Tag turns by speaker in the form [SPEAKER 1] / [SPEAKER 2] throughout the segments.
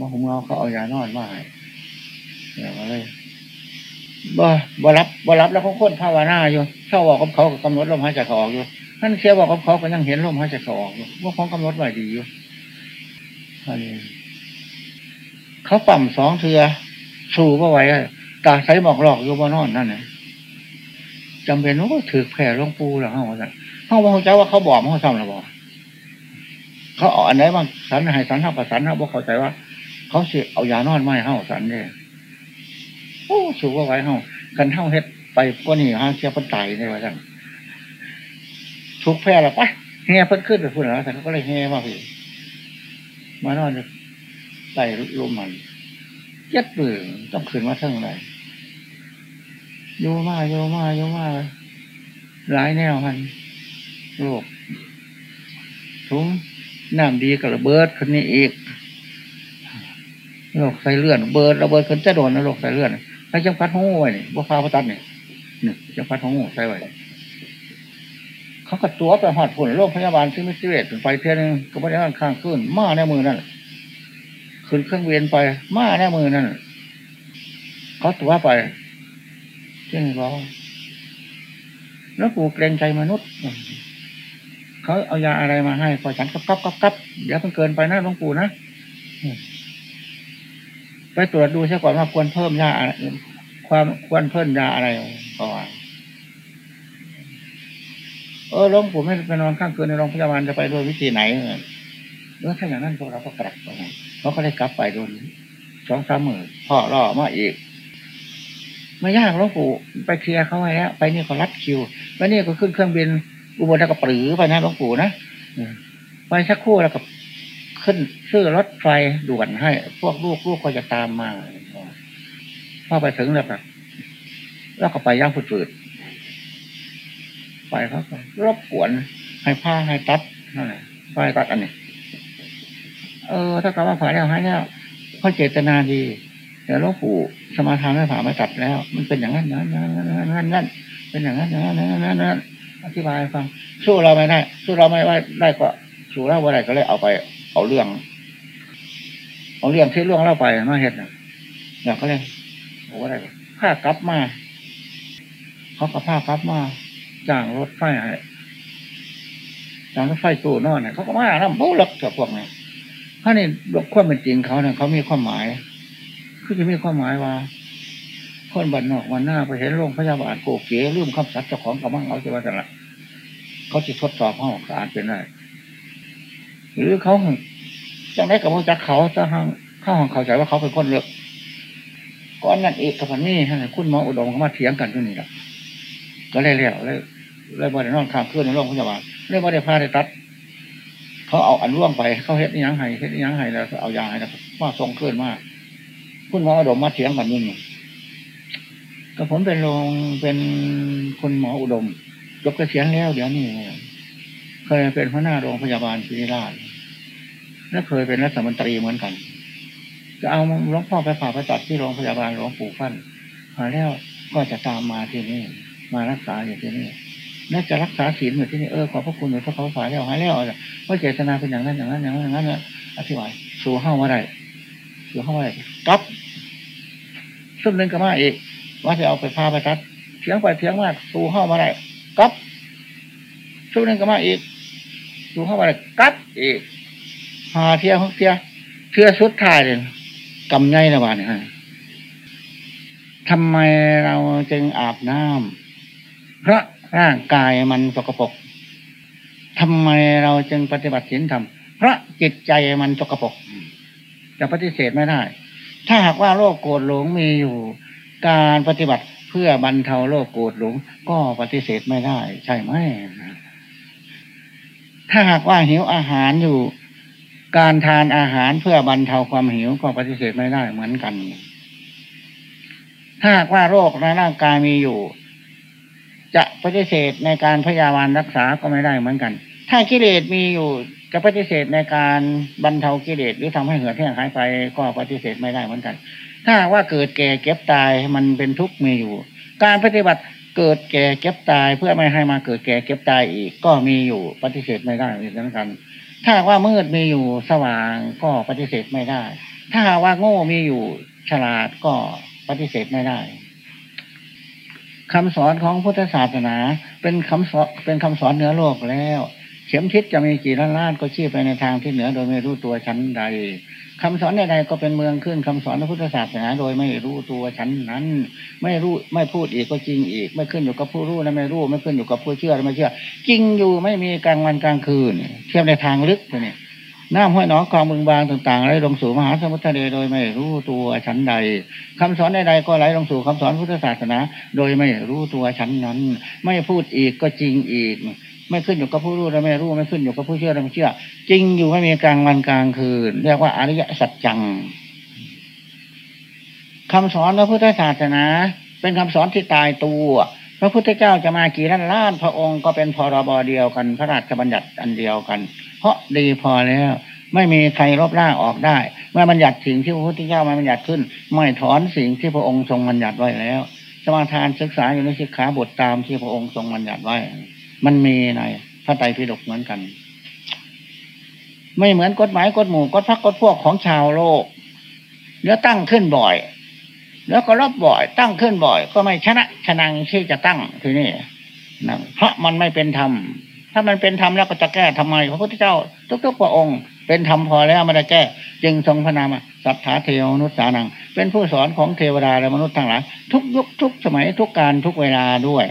[SPEAKER 1] มาหุมเราเขาเอายานอนมาให้เนี่ยมาเลยบ่บ่รับบ่รับแล้วเขาค้นภาวนาอยู่เช่าบอกกับเขากำหนดลมหายใจเขาออกอยู่ท่านเสียบอกกับเขาก็ยังเห็นลมหายใจเขาออกอยู่ว่าของกำหนดไว้ดีอยู่อันนี้เขาปั่มสองเทือสู้ก็ไหวตาใสหมอกหลอกอยู่บนนอนนั่นเนี่ยจำเป็นว่าถือแผ่ลงปูหรือเขาว่าเขาบอกเจ้าว่าเขาบอกเขาทำหรือบอกเขาเอาอันไหนบ้างสันให้สันท่ากับสันเขาบอกเข้าใจว่า เขาเสียเอายานอนไม้เข้าสันเนี่ยโอ้สู้ก็ไหวเขากันเท่าเฮ็ดไปก็นี่ฮะเสียพันไตในว่าจังทุกแพร่ละปะเฮียเพิ่นขึ้นไปพูดแล้วแต่เขาก็เลยเฮียมาพี่มานอนไต่ลมมันเยัดปืนต้องขึ้นมาเท่าไรโยมาโยมาโยมาหลายแนวมันโลกทุงน้ำดีกระเบิดคนนี้อีก โรคใส่เลื่อน เบิดระเบิดคนจะโดนนะโรคใส่เลื่อนให้จังพัดหูไว้นี่บ่ฟ้าพตัดนี่นี่จังพัดหูใส่ไว้เขาก็ตัวไปหอดผลโรงพยาบาลซึ่งไม่สิเวตไปเทียนึงก็ไม่ได้ข้างขึ้นมาแน่มือนั่นขึ้นเครื่องเวียนไป มาแน่มือนั่นเขาตัวไปเช่นบอกแล้วกูเกรงใจมนุษย์ เขาเอายาอะไรมาให้พอฉันกับกับกับกับเดี๋ยวมันเกินไปนะหลวงปู่นะ ไปตรวจดูใช่ก่อนว่าควรเพิ่มยาความควรเพิ่มยาอะไรก่อนเออหลวงปู่ไม่ไปนอนข้างคืนในโรงพยาบาลจะไปด้วยวิธีไหนเออถ้าอย่างนั้นพวกเราก็กลับไปเขาก็ได้กลับไปโดนสองสามหมื่นพ่อรอมาอีกไม่ยากหลวงปู่ไปเคลียร์เขาไว้แล้วไปนี่ก็รัดคิวไปนี่ก็ขึ้นเครื่องบินอุบลแล้วก็ปรือไปนะหลวงปู่นะไปสักคู่แล้วก็ ขึ้นซื้อรถไฟด่วนให้ พวกลูกลูกก็จะตามมาพอไปถึงแล้วแบบแล้วก็ไปย่างฝืดๆไปเขาก็รบกวน ให้ผ้าให้ตัดนั่นแหละไฟตัดอันนี้ เออ ถ้ากับว่าผ่าแล้วให้แล้วเขาเจตนาดีแต่ลวงปู่สมาทานไม่ผ่าไม่ตัดแล้ว มันเป็นอย่างนั้นนั้นนั้นนั้นนั้นเป็นอย่างนั้นนั้นนั้นนั้นอธิบายฟังสู้เราไม่ได้ สู้เราไม่ได้ได้ก็สู้เราไม่ได้ก็เลยเอาไป เอาเรื่อง เอาเรื่องที่เรื่องเล่าไปมาเห็ดนะอยากก็เลยบอกว่าอะไรผ้ากลับมา เขาก็ผ้ากลับมาจ้างรถไฟให้จ้างรถไฟตู้นอนเนี่ยเขาก็มาน้ำปุ๊ลักกับพวกนี้ถ้านี่ความเป็นจริงเขาเนี่ยเขามีความหมายคือจะมีความหมายว่าคนบันนอกวันหน้าไปเห็นโรงพยาบาลโกเก๋ลืมคำสัตย์เจ้าของกับมั่งเอาจะว่าแต่ละเขาจะทดสอบห้องสาดเป็นได้ หรือเขาจังได้กับพวกจักเขาจะห้างเข้าห้องเขาใจว่าเขาเป็นคนเลือกก้อนนั่นเอกกับพันนี่ให้คุณหมออุดมเขามาเถียงกันที่นี่ละก็เลยเลี้ยวเลยเลยบ่ได้นอนข้างคืนในโรงพยาบาลเลยบ่ได้พาได้ตัด เขาเอาอันร่วงไป เขาเฮ็ดยังไงเฮ็ดยังไงแล้วเอายาให้แล้วมาส่งเคลื่อนมากคุณหมออุดมมาเถียงกันนี่ก็ผมเป็นโรงเป็นคุณหมออุดมยกเกษียณแล้ว เดี๋ยวนี้เคยเป็นหัวหน้าโรงพยาบาลศิริราช และเคยเป็นรัฐมนตรีเหมือนกัน จะเอาหลวงพ่อไปผ่าไปตัดที่โรงพยาบาลหลวงปู่ฟั่นมาแล้วก็จะตามมาที่นี่ มารักษาอยู่ที่นี่น่าจะรักษาศีลอยู่ที่นี่เออขอพระคุณหรือพระเขาผ่าแล้วหายแล้วว่าเจตนาเป็นอย่างนั้นอย่างนั้นอย่างนั้นอย่างนั้นอธิบายสู่เข้าวมาได้สู่เข้าวมาได้กับซึ่งหนึ่งก็มาอีกว่าจะเอาไปพาไปตัดเทียงไปเทียงมากสู่เข้าวมาได้กับช่วงนึงก็มาอีกสู่เข้าวมาได้กับอีก หาเทียงเทียเทียสุดท้ายเลยกำไงนะบ้านเนี่ยทำไมเราจึงอาบน้ำเพราะร่างกายมันสกปรกทำไมเราจึงปฏิบัติศีลธรรมเพราะจิตใจมันสกปรกจะปฏิเสธไม่ได้ ถ้าหากว่าโรคโกรธหลงมีอยู่การปฏิบัติเพื่อบรรเทาโรคโกรธหลง ก็ปฏิเสธไม่ได้ ใช่ไหมถ้าหากว่าหิวอาหารอยู่ การทานอาหารเพื่อบรรเทาความหิวก็ปฏิเสธไม่ได้เหมือนกัน ถ้าว่าโรคในร่างกายมีอยู่ จะปฏิเสธในการพยาบาลรักษาก็ไม่ได้เหมือนกัน ถ้ากิเลสมีอยู่จะปฏิเสธในการบรรเทากิเลสหรือทำให้เหือดแห้งหายไปก็ปฏิเสธไม่ได้เหมือนกัน ถ้าว่าเกิดแก่เก็บตายมันเป็นทุกข์มีอยู่ การปฏิบัติเกิดแก่เก็บตายเพื่อไม่ให้มาเกิดแก่เก็บตายอีกก็มีอยู่ปฏิเสธไม่ได้เหมือนกัน ถ้าว่ามืดมีอยู่สว่างก็ปฏิเสธไม่ได้ ถ้าว่าโง่มีอยู่ฉลาดก็ปฏิเสธไม่ได้คำสอนของพุทธศาสนา เป็นคำสอนเป็นคำสอนเหนือโลกแล้ว เข็มทิศจะมีกี่ล้านล้านก็ชี้ไปในทางที่เหนือโดยไม่รู้ตัวชั้นใด คำสอนใดๆก็เป็นเมืองขึ้นคำสอนพระพุทธศาสนาโดยไม่รู้ตัวชั้นนั้น ไม่รู้ไม่พูดอีกก็จริงอีก ไม่ขึ้นอยู่กับผู้รู้และไม่รู้ ไม่ขึ้นอยู่กับผู้เชื่อและไม่เชื่อ จริงอยู่ไม่มีกลางวันกลางคืน เทียบในทางลึกตัวนี้น้ำห้อยหนองคลองบึงบางต่างๆไหลลงสู่มหาสมุทรทะเลโดยไม่รู้ตัวชั้นใดคำสอนใดๆก็ไหลลงสู่คำสอนพุทธศาสนา โดยไม่รู้ตัวชั้นนั้น ไม่พูดอีกก็จริงอีก ไม่ขึ้นอยู่กับผู้รู้และไม่รู้ไม่ขึ้นอยู่กับผู้เชื่อและไม่เชื่อ จริงอยู่ไม่มีกลางวันกลางคืน เรียกว่าอริยสัจจังคำสอนพระพุทธศาสนา เป็นคำสอนที่ตายตัว พระพุทธเจ้าจะมากี่ล้านล้านพระองค์ก็เป็นพรบเดียวกัน พระราชบัญญัติอันเดียวกัน เพราะดีพอแล้วไม่มีใครลบล้างออกได้ เมื่อบัญญัติสิ่งที่พระพุทธเจ้ามาบัญญัติขึ้น ไม่ถอนสิ่งที่พระองค์ทรงบัญญัติไว้แล้วสมาทานศึกษาอยู่ในสิกขาบทตามที่พระองค์ทรงบัญญัติไว้ มันมีในพระไตรปิฎกเหมือนกัน ไม่เหมือนกฎหมายกฎหมู่กฎพักกฎพวกของชาวโลกเนื้อตั้งขึ้นบ่อย แล้วก็รอบบ่อย ตั้งขึ้นบ่อย ก็ไม่ชนะชนังที่จะตั้งทีนี้นะเพราะมันไม่เป็นธรรมถ้ามันเป็นธรรมแล้วก็จะแก้ทำไมพระพุทธเจ้า ทุกๆพระองค์ เป็นธรรมพอแล้วไม่ได้แก้ จึงทรงพระนามสัทธาเทวมนุษย์สานัง เป็นผู้สอนของเทวดาและมนุษย์ทั้งหลายทุกยุคทุกสมัยทุกการทุกเวลาด้วย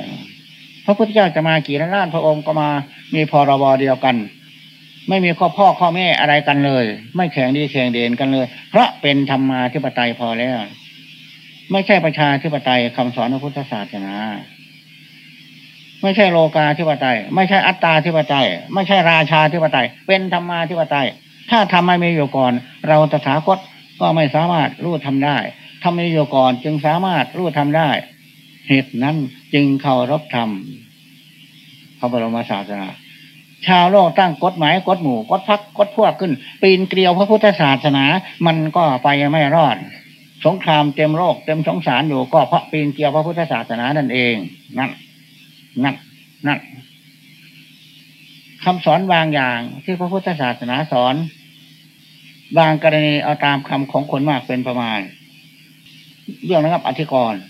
[SPEAKER 1] พระพุทธเจ้าจะมากี่ล้านพระองค์ก็มามีพรบเดียวกัน ไม่มีข้อพ่อข้อแม่อะไรกันเลย ไม่แข่งดีแข่งเด่นกันเลย เพราะเป็นธรรมาธิปไตยพอแล้ว ไม่ใช่ประชาธิปไตยคำสอนพระพุทธศาสนาไม่ใช่โลกาธิปไตย ไม่ใช่อัตตาธิปไตย ไม่ใช่ราชาธิปไตย เป็นธรรมาธิปไตย ถ้าทำไม่มีอยู่ก่อน เราตถาคตก็ไม่สามารถรู้ทำได้ทำมีอยู่ก่อนจึงสามารถรู้ทำได้ เหตุนั้นจึงเคารพธรรมพระบรมศาสนาชาวโลกตั้งกฎหมายกฎหมู่กฎพักกฎพวกขึ้น ปีนเกลียวพระพุทธศาสนา มันก็ไปไม่รอด สงครามเต็มโลกเต็มสงสารอยู่ก็เพราะปีนเกลียวพระพุทธศาสนานั่นเองนั่นนั่นนั่นคำสอนบางอย่างที่พระพุทธศาสนาสอน บางกรณีเอาตามคำของคนมากเป็นประมาณ เรื่องนะครับอธิกรณ์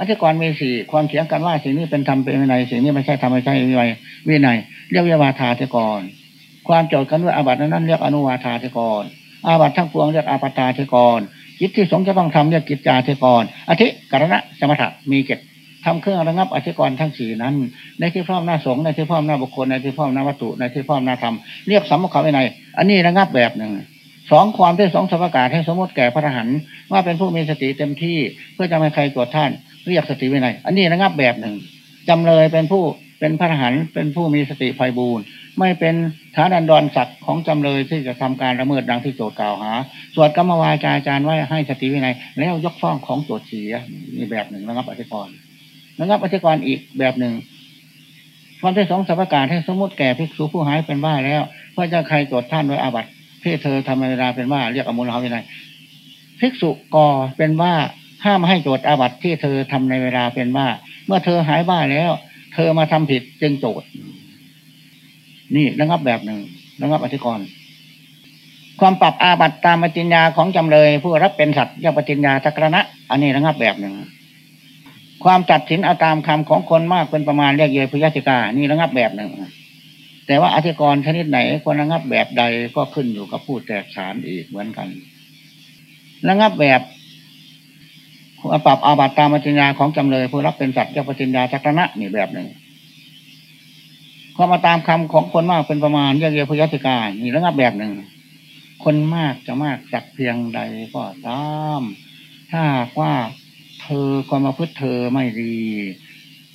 [SPEAKER 1] อธิกรณ์มีสี่ความเถียงกันว่าสิ่งนี้เป็นธรรมเป็นวินัยสิ่งนี้ไม่ใช่ธรรมไม่ใช่วินัยวินัยเรียกวิวาทาธิกรความโจทย์กันด้ว่าอาบัตินั้นเรียกอนุวาทาธิกรอาบัติทั้งปวงเรียกอาปตาธิกรณ์จิตที่สงจะต้องทำเรียกกิจจาธิกรอธิกรณะสมถะมีเจ็ดทำเครื่องระงับอธิกรณ์ทั้งสี่นั้น ในที่พร้อมหน้าสงในที่พร้อมหน้าบุคคลในที่พร้อมหน้าวัตถุในที่พร้อมหน้าธรรมเรียกสัมมขวินัยอันนี้ระงับแบบหนึ่งสองความที่สองสภากาศให้สมมติแก่พระทหารว่าเป็นผู้มีสติเต็มที่เพื่อจะไม่ใครตรวจท่าน เรียกสติวินัย อันนี้ระงับแบบหนึ่งจำเลยเป็นผู้เป็นพระทหารเป็นผู้มีสติไฟบูรณ์ไม่เป็นฐานันดรศักดิ์ของจำเลยที่จะทำการละเมิดดังที่โจทย์กล่าวหาสวดกรรมวาจาอาจารย์ไว้ให้สติวินัย แล้วยกฟ้องของโจทย์เสียมีแบบหนึ่งระงับอธิกรณ์ระงับอธิกรณ์อีกแบบหนึ่งความที่สองสภากาศให้สมมติแก่ภิกษุผู้หายเป็นบ้าแล้วเพื่อจะใครตรวจท่านโดยอาบัติเพศเธอทำเวลาเป็นว่าเรียกอมุลหาวินัยภิกษุก่อเป็นว่า ห้ามให้โจทย์อาบัติที่เธอทำในเวลาเป็นว่าเมื่อเธอหายบ้าแล้ว เธอมาทำผิดจึงโจทย์ นี่ระงับแบบหนึ่งระงับอธิกรณ์ความปรับอาบัติตามปฏิญญาของจำเลย ผู้รับเป็นสัตว์ยกปฏิญญาทักรณะ อันนี้ระงับแบบหนึ่ง ความตัดสินเอาตามคำของคนมากเป็นประมาณเรียกเยพยติกานี่ระงับแบบหนึ่งแต่ว่าอธิกรณ์ชนิดไหนควรระงับแบบใดก็ขึ้นอยู่กับผู้แตกฉานอีกเหมือนกันระงับแบบ ปรับอาบัติตามปฏิญญาของจำเลยผู้รับเป็นสัตว์เจ้าปฏิญญาจักรณะนี่แบบหนึ่งความาตามคำของคนมากเป็นประมาณเรียกเยพยติกานี่ระงับแบบหนึ่ง คนมากจะมากจากเพียงใดก็ตามถ้าว่าเธอความาพึ่เธอไม่ดี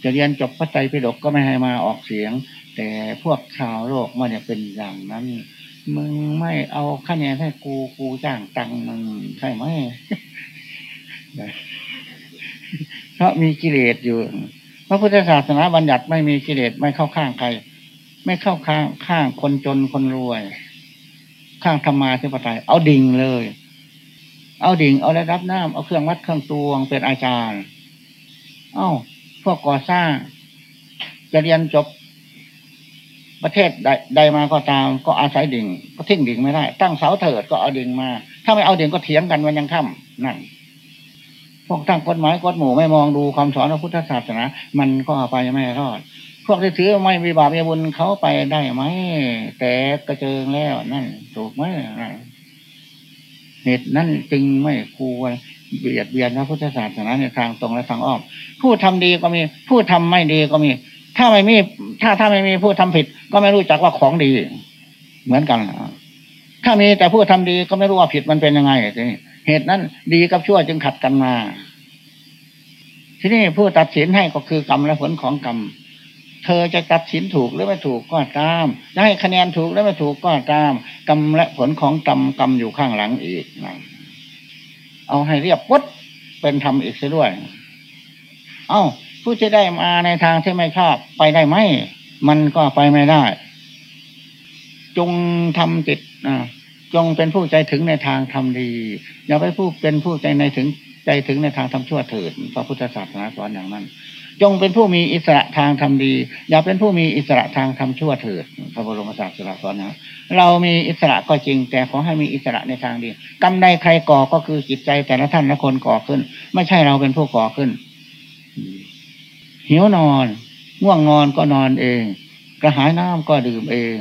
[SPEAKER 1] จะเรียนจบพระไตรปิฎกก็ไม่ให้มาออกเสียง แต่พวกชาวโลกมันจะเป็นอย่างนั้นมึงไม่เอาคะแนนให้กูกูจ้างตังมึงใช่ไหม เพราะมีกิเลสอยู่ พระพุทธศาสนาบัญญัติไม่มีกิเลสไม่เข้าข้างใคร ไม่เข้าข้างข้างคนจนคนรวย ข้างธรรมาธิปไตย เอาดิ่งเลย เอาดิ่ง เอาระดับน้ำเอาเครื่องวัดเครื่องตวงเป็นอาจารย์ เอ้า พวกก่อสร้าง จะเรียนจบปประเทศใดใดมาก็ตาม ก็อาศัยดิ่ง ก็ทิ้งดิ่งไม่ได้ ตั้งเสาเถิดก็เอาดิ่งมา ถ้าไม่เอาดิ่งก็เถียงกันวันยังค่ำนั่น พวกตั้งกฎหมายกฎหมู่ไม่มองดูคำสอนของพุทธศาสนา มันก็ไปไม่รอด พวกที่ถือไม่มีบาปมีบุญเขาไปได้ไหม แต่กระเจิงแล้วนั่น ถูกไหมเหตุนั้นจึงไม่ควรเบียดเบียนพระพุทธศาสนาในทางตรงและทางอ้อมผู้ทำดีก็มี ผู้ทำไม่ดีก็มี ถ้าไม่มี ถ้าถ้าไม่มีผู้ทำผิด ก็ไม่รู้จักว่าของดี เหมือนกันถ้ามีแต่ผู้ทำดีก็ไม่รู้ว่าผิดมันเป็นยังไงทีนี้ เหตุนั้นดีกับชั่วจึงขัดกันมา ที่นี่ผู้ตัดสินให้ก็คือกรรมและผลของกรรม เธอจะตัดสินถูกหรือไม่ถูกก็ตามจะให้คะแนนถูกหรือไม่ถูกก็ตาม กรรมและผลของกรรมกรรมอยู่ข้างหลังอีกนะเอาให้เรียบวัดเป็นธรรมอีกซะด้วย เอา้า ผู้ที่ได้มาในทางที่ไม่ชอบไปได้ไหม มันก็ไปไม่ได้ จงทำจิต จงเป็นผู้ใจถึงในทางทำดี อย่าไปผู้เป็นผู้ใจในถึงใจถึงในทางทำชั่วเถิดพระพุทธศาสนาสอนอย่างนั้น จงเป็นผู้มีอิสระทางทำดี อย่าเป็นผู้มีอิสระทางทำชั่วเถิดพระบรมศาสดาสอนนะเรามีอิสระก็จริง แต่ขอให้มีอิสระในทางดีกรรมใดใครก่อก็คือจิตใจแต่ละท่านละคนก่อขึ้น ไม่ใช่เราเป็นผู้ก่อขึ้นหิวนอนง่วงนอนก็นอนเอง กระหายน้ำก็ดื่มเอง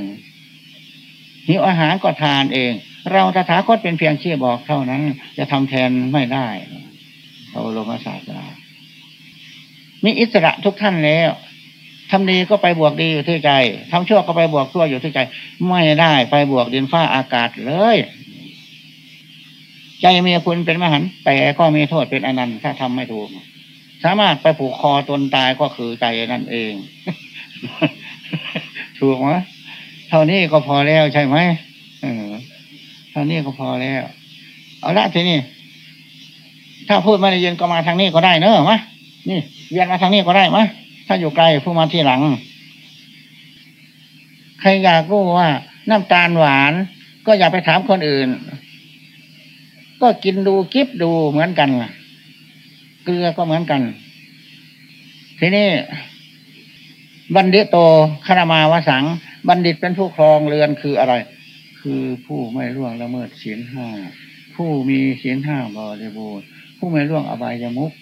[SPEAKER 1] หิวอาหารก็ทานเอง เราตถาคตเป็นเพียงเชี่ยบอกเท่านั้น จะทำแทนไม่ได้พระบรมศาสดามีอิสระทุกท่านแล้วทำดีก็ไปบวกดีอยู่ที่ใจทำชั่วก็ไปบวกชั่วอยู่ที่ใจ ไม่ได้ไปบวกดินฟ้าอากาศเลย ใจมีคุณเป็นมหันแต่ก็มีโทษเป็นอนันต์ถ้าทำไม่ถูก สามารถไปผูกคอตนตายก็คือใจนั่นเอง ถูกไหม ท่านี้ก็พอแล้วใช่ไหมเออเท่านี้ก็พอแล้ว เอาละทีนี้ถ้าพูดไม่ได้ยินก็มาทางนี้ก็ได้เนอะมะนี่เวียนมาทางนี้ก็ได้มะถ้าอยู่ไกลผู้มาที่หลัง ใครอยากรู้ว่า น้ำตาลหวาน ก็อย่าไปถามคนอื่น ก็กินดูกิบดูเหมือนกันเกลือก็เหมือนกัน ทีนี้บัณฑิโตคณมาวสัง บัณฑิตเป็นผู้ครองเรือนคืออะไร คือผู้ไม่ล่วงละเมิดศีลห้าผู้มีศีลห้าบริบูรณ์ผู้ไม่ล่วงอบายมุข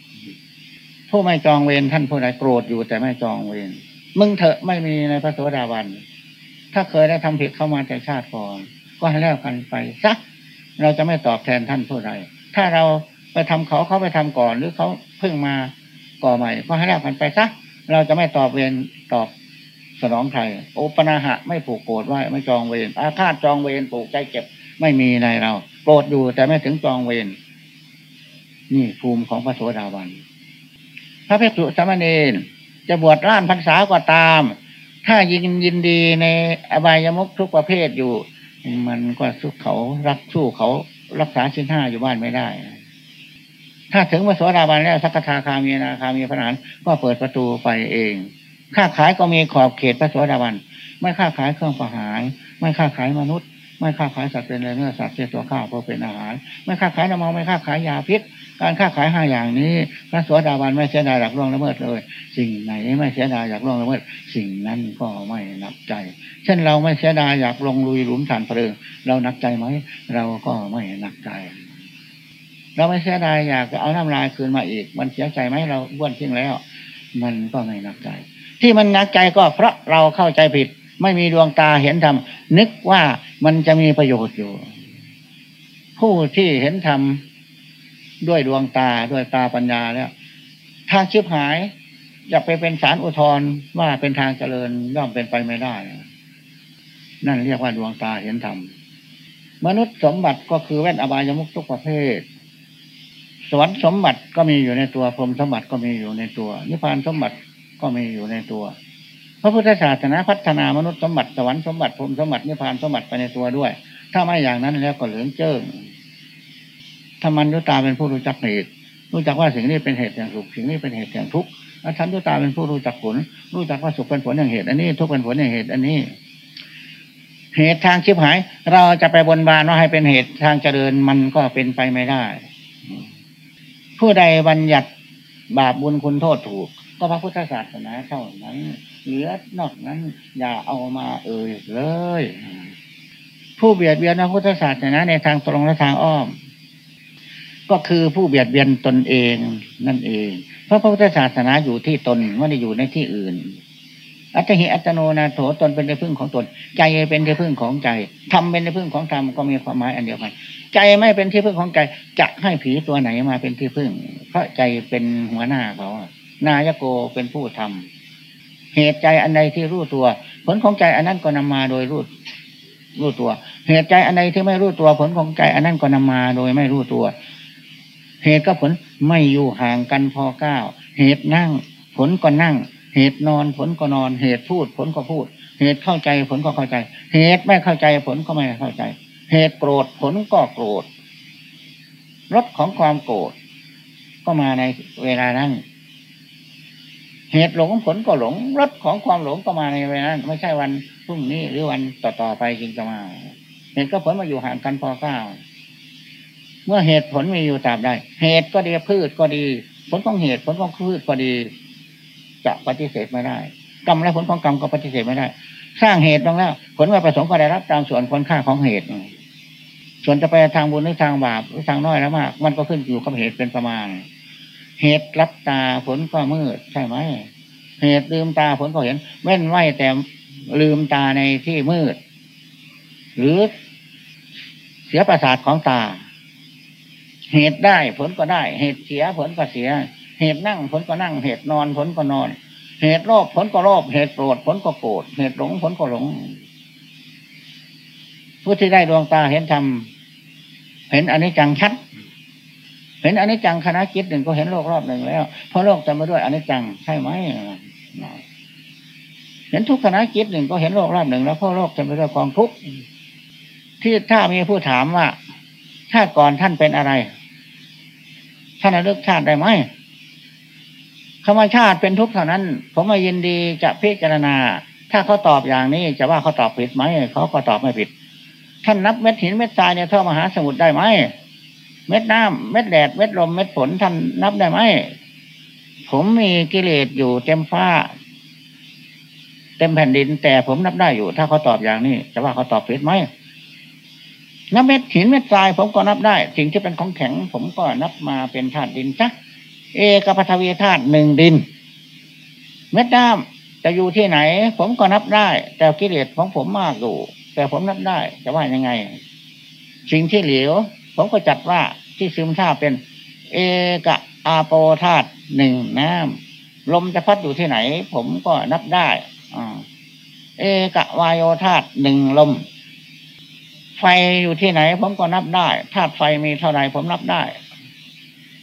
[SPEAKER 1] ผู้ไม่จองเวรท่านผู้ใดโกรธอยู่แต่ไม่จองเวรมึงเถอะไม่มีในพระโสดาบัน ถ้าเคยได้ทำผิดเข้ามาแต่ชาติก่อน ก็ให้แล้วกันไปซัก เราจะไม่ตอบแทนท่านผู้ใดถ้าเราไปทำเขาเขาไปทำก่อนหรือเขาเพิ่งมาก่อใหม่ ก็ให้แล้วกันไปซัก เราจะไม่ตอบเวรตอบ สนองใครโอปนาหะ ไม่ผูกโกรธไว้ไม่จองเวรอาฆาตจองเวรปลูกใจเจ็บ ไม่มีในเราโกรธอยู่แต่ไม่ถึงจองเวรนี่ภูมิของพระโสดาบัน พระภิกษุสามเณรจะบวชร่านพรรษาก็ตาม ถ้ายินยินดีในอบายมุกทุกประเภทอยู่ มันก็สุขเขารักสู้เขารักษาชิ้นห้าอยู่บ้านไม่ได้ ถ้าถึงมาสดาบันแล้วสักทาคามีนาคามีพระนานก็เปิดประตูไปเอง ค่าขายก็มีขอบเขตพระสวสดาบัน ไม่ค่าขายเครื่องประหาร ไม่ค่าขายมนุษย์ ไม่ค่าขายสัตว์เป็นเนื้อสัตว์เสียตัวข้าวเพื่อเป็นอาหาร ไม่ค่าขายน้ำมันไม่ค่าขายยาพิษ การค้าขายห้าอย่างนี้ พระสวสดาบานไม่เสียดายอยากล่วงละเมิดเลย สิ่งไหนไม่เสียดายอยากล่วงละเมิด สิ่งนั้นก็ไม่นับใจ เช่นเราไม่เสียดายอยากลงลุยหลุมฐานเพลิงเรานักใจไหมเราก็ไม่นักใจเราไม่เสียดายอยากจะเอาน้ำลายคืนมาอีก มันเสียใจไหมเราบ้วนทิ้งแล้ว มันก็ไม่นักใจ ที่มันนักใจก็เพราะเราเข้าใจผิด ไม่มีดวงตาเห็นธรรมนึกว่ามันจะมีประโยชน์อยู่ ผู้ที่เห็นธรรมด้วยดวงตาด้วยตาปัญญาแล้ว ทางชิบหายจะไปเป็นสารอุทธรว่าเป็นทางเจริญย่อมเป็นไปไม่ได้ นั่นเรียกว่าดวงตาเห็นธรรมมนุษย์สมบัติก็คือแว่นอบายมุกทุกประเภท สวรรค์สมบัติก็มีอยู่ในตัวพรหมสมบัติก็มีอยู่ในตัว นิพพานสมบัติ ก็มีอยู่ในตัว พระพุทธศาสนาพัฒนามนุษย์สมบัติสวรรค์สมบัติพรหมสมบัตินิพพานสมบัติไปในตัวด้วย ถ้าไม่อย่างนั้นแล้วก็เหลืองเจิ้งธรรมันยุตาเป็นผู้รู้จักเหตุรู้จักว่าสิ่งนี้เป็นเหตุแห่างสุขสิ่งนี้เป็นเหตุแห่างทุกข์อชันยุตาเป็นผู้รู้จักผล รู้จักว่าสุขเป็นผลแห่างเหตุ อันนี้ทุกข์เป็นผลแห่างเหตุ อันนี้ เหตุทางชิบหาย เราจะไปบนบานว่าให้เป็นเหตุทางเจริญมันก็เป็นไปไม่ได้ ผู้ใดบัญญัติบาปบุญคุณโทษถูก ก็พระพุทธศาสนาเท่านั้น เหลือนอกนั้น อย่าเอามาเอ่ยเลย ผู้เบียดเบียนพระพุทธศาสนาในทางตรงและทางอ้อม ก็คือผู้เบียดเบียนตนเองนั่นเอง เพราะพระพุทธศาสนาอยู่ที่ตนไม่ได้อยู่ในที่อื่น อัตหิอัตโนนาโถตนเป็นที่พึ่งของตน ใจเป็นที่พึ่งของใจธรรมเป็นที่พึ่งของธรรมก็มีความหมายอันเดียวกันใจไม่เป็นที่พึ่งของใจ จะให้ผีตัวไหนมาเป็นที่พึ่ง เพราะใจเป็นหัวหน้าเขา นายโกเป็นผู้ทำเหตุใจอันใดที่รู้ตัว ผลของใจอันนั้นก็นำมาโดยรู้รู้ตัว เหตุใจอันใดที่ไม่รู้ตัว ผลของใจอันนั้นก็นำมาโดยไม่รู้ตัว เหตุกับผลไม่อยู่ห่างกันพอเก้าเหตุนั่ง ผลก็นั่ง เหตุนอนผลก็นอน เหตุพูด ผลก็พูด เหตุเข้าใจผลก็เข้าใจ เหตุไม่เข้าใจผลก็ไม่เข้าใจ เหตุโกรธผลก็โกรธรสของความโกรธก็มาในเวลานั้น เหตุหลงผลก็หลงรสของความหลงก็มาในเวลานั้นไม่ใช่วันพรุ่งนี้หรือวันต่อๆไปจึงจะมาเหตุก็ผลมาอยู่ห่างกันพอเก้าเมื่อเหตุผลมีอยู่ตามได้ เหตุก็ดีพืชก็ดี ผลของเหตุผลของพืชก็ดี จะปฏิเสธไม่ได้ กรรมและผลของกรรมก็ปฏิเสธไม่ได้ สร้างเหตุตรงแล้ว ผลว่าประสงค์ก็ได้รับตามส่วนคนค่าของเหตุ ส่วนจะไปทางบุญหรือทางบาปหรือทางน้อยแล้วมาก มันก็ขึ้นอยู่กับเหตุเป็นประมาณ เหตุรับตาผลก็มืดใช่ไหม เหตุลืมตาผลก็เห็นเว้นไว้แต่ลืมตาในที่มืด หรือเสียประสาทของตา เหตุได้ผลก็ได้ เหตุเสียผลก็เสีย เหตุนั่งผลก็นั่ง เหตุนอนผลก็นอน เหตุโลภผลก็โลภเหตุโกรธผลก็โกรธเหตุหลงผลก็หลงผู้ที่ได้ดวงตาเห็นธรรมเห็นอนิจจังชัด เห็นอนิจจังคณะจิตหนึ่งก็เห็นโลกรอบหนึ่งแล้ว เพราะโลกจะมาด้วยอนิจจังใช่ไหมเห็นทุกขณะจิตหนึ่งก็เห็นโลกรอบหนึ่งแล้วเพราะโลกจะมาด้วยกองทุกข์ที่ถ้ามีผู้ถามว่าชาติก่อนท่านเป็นอะไร ท่านระลึกชาติได้ไหมคำว่าชาติเป็นทุกข์เท่านั้น ผมมายินดีจะพิจารณา ถ้าเขาตอบอย่างนี้จะว่าเขาตอบผิดไหมเขาก็ตอบไม่ผิด ท่านนับเม็ดหินเม็ดทรายในท่อมหาสมุทรได้ไหม เม็ดน้ำเม็ดแดดเม็ดลมเม็ดฝนท่านนับได้ไหมผมมีกิเลสอยู่เต็มฟ้า เต็มแผ่นดิน แต่ผมนับได้อยู่ ถ้าเขาตอบอย่างนี้จะว่าเขาตอบผิดไหมนับเม็ดหินเม็ดทราย ผมก็นับได้ สิ่งที่เป็นของแข็ง ผมก็นับมาเป็นธาตุดินจ้ะเอกปฐวีธาตุหนึ่งดิน เม็ดน้ำจะอยู่ที่ไหน ผมก็นับได้ แต่กิเลสของผมมากอยู่แต่ผมนับได้จะว่ายังไง สิ่งที่เหลว ผมก็จัดว่าที่ซึมซาบเป็น เอกอาโปธาตุหนึ่งน้ำลมจะพัดอยู่ที่ไหน ผมก็นับได้อ่าเอกวายโยธาตุหนึ่งลม ไฟอยู่ที่ไหน ผมก็นับได้ธาตุไฟมีเท่าไหร่ผมนับได้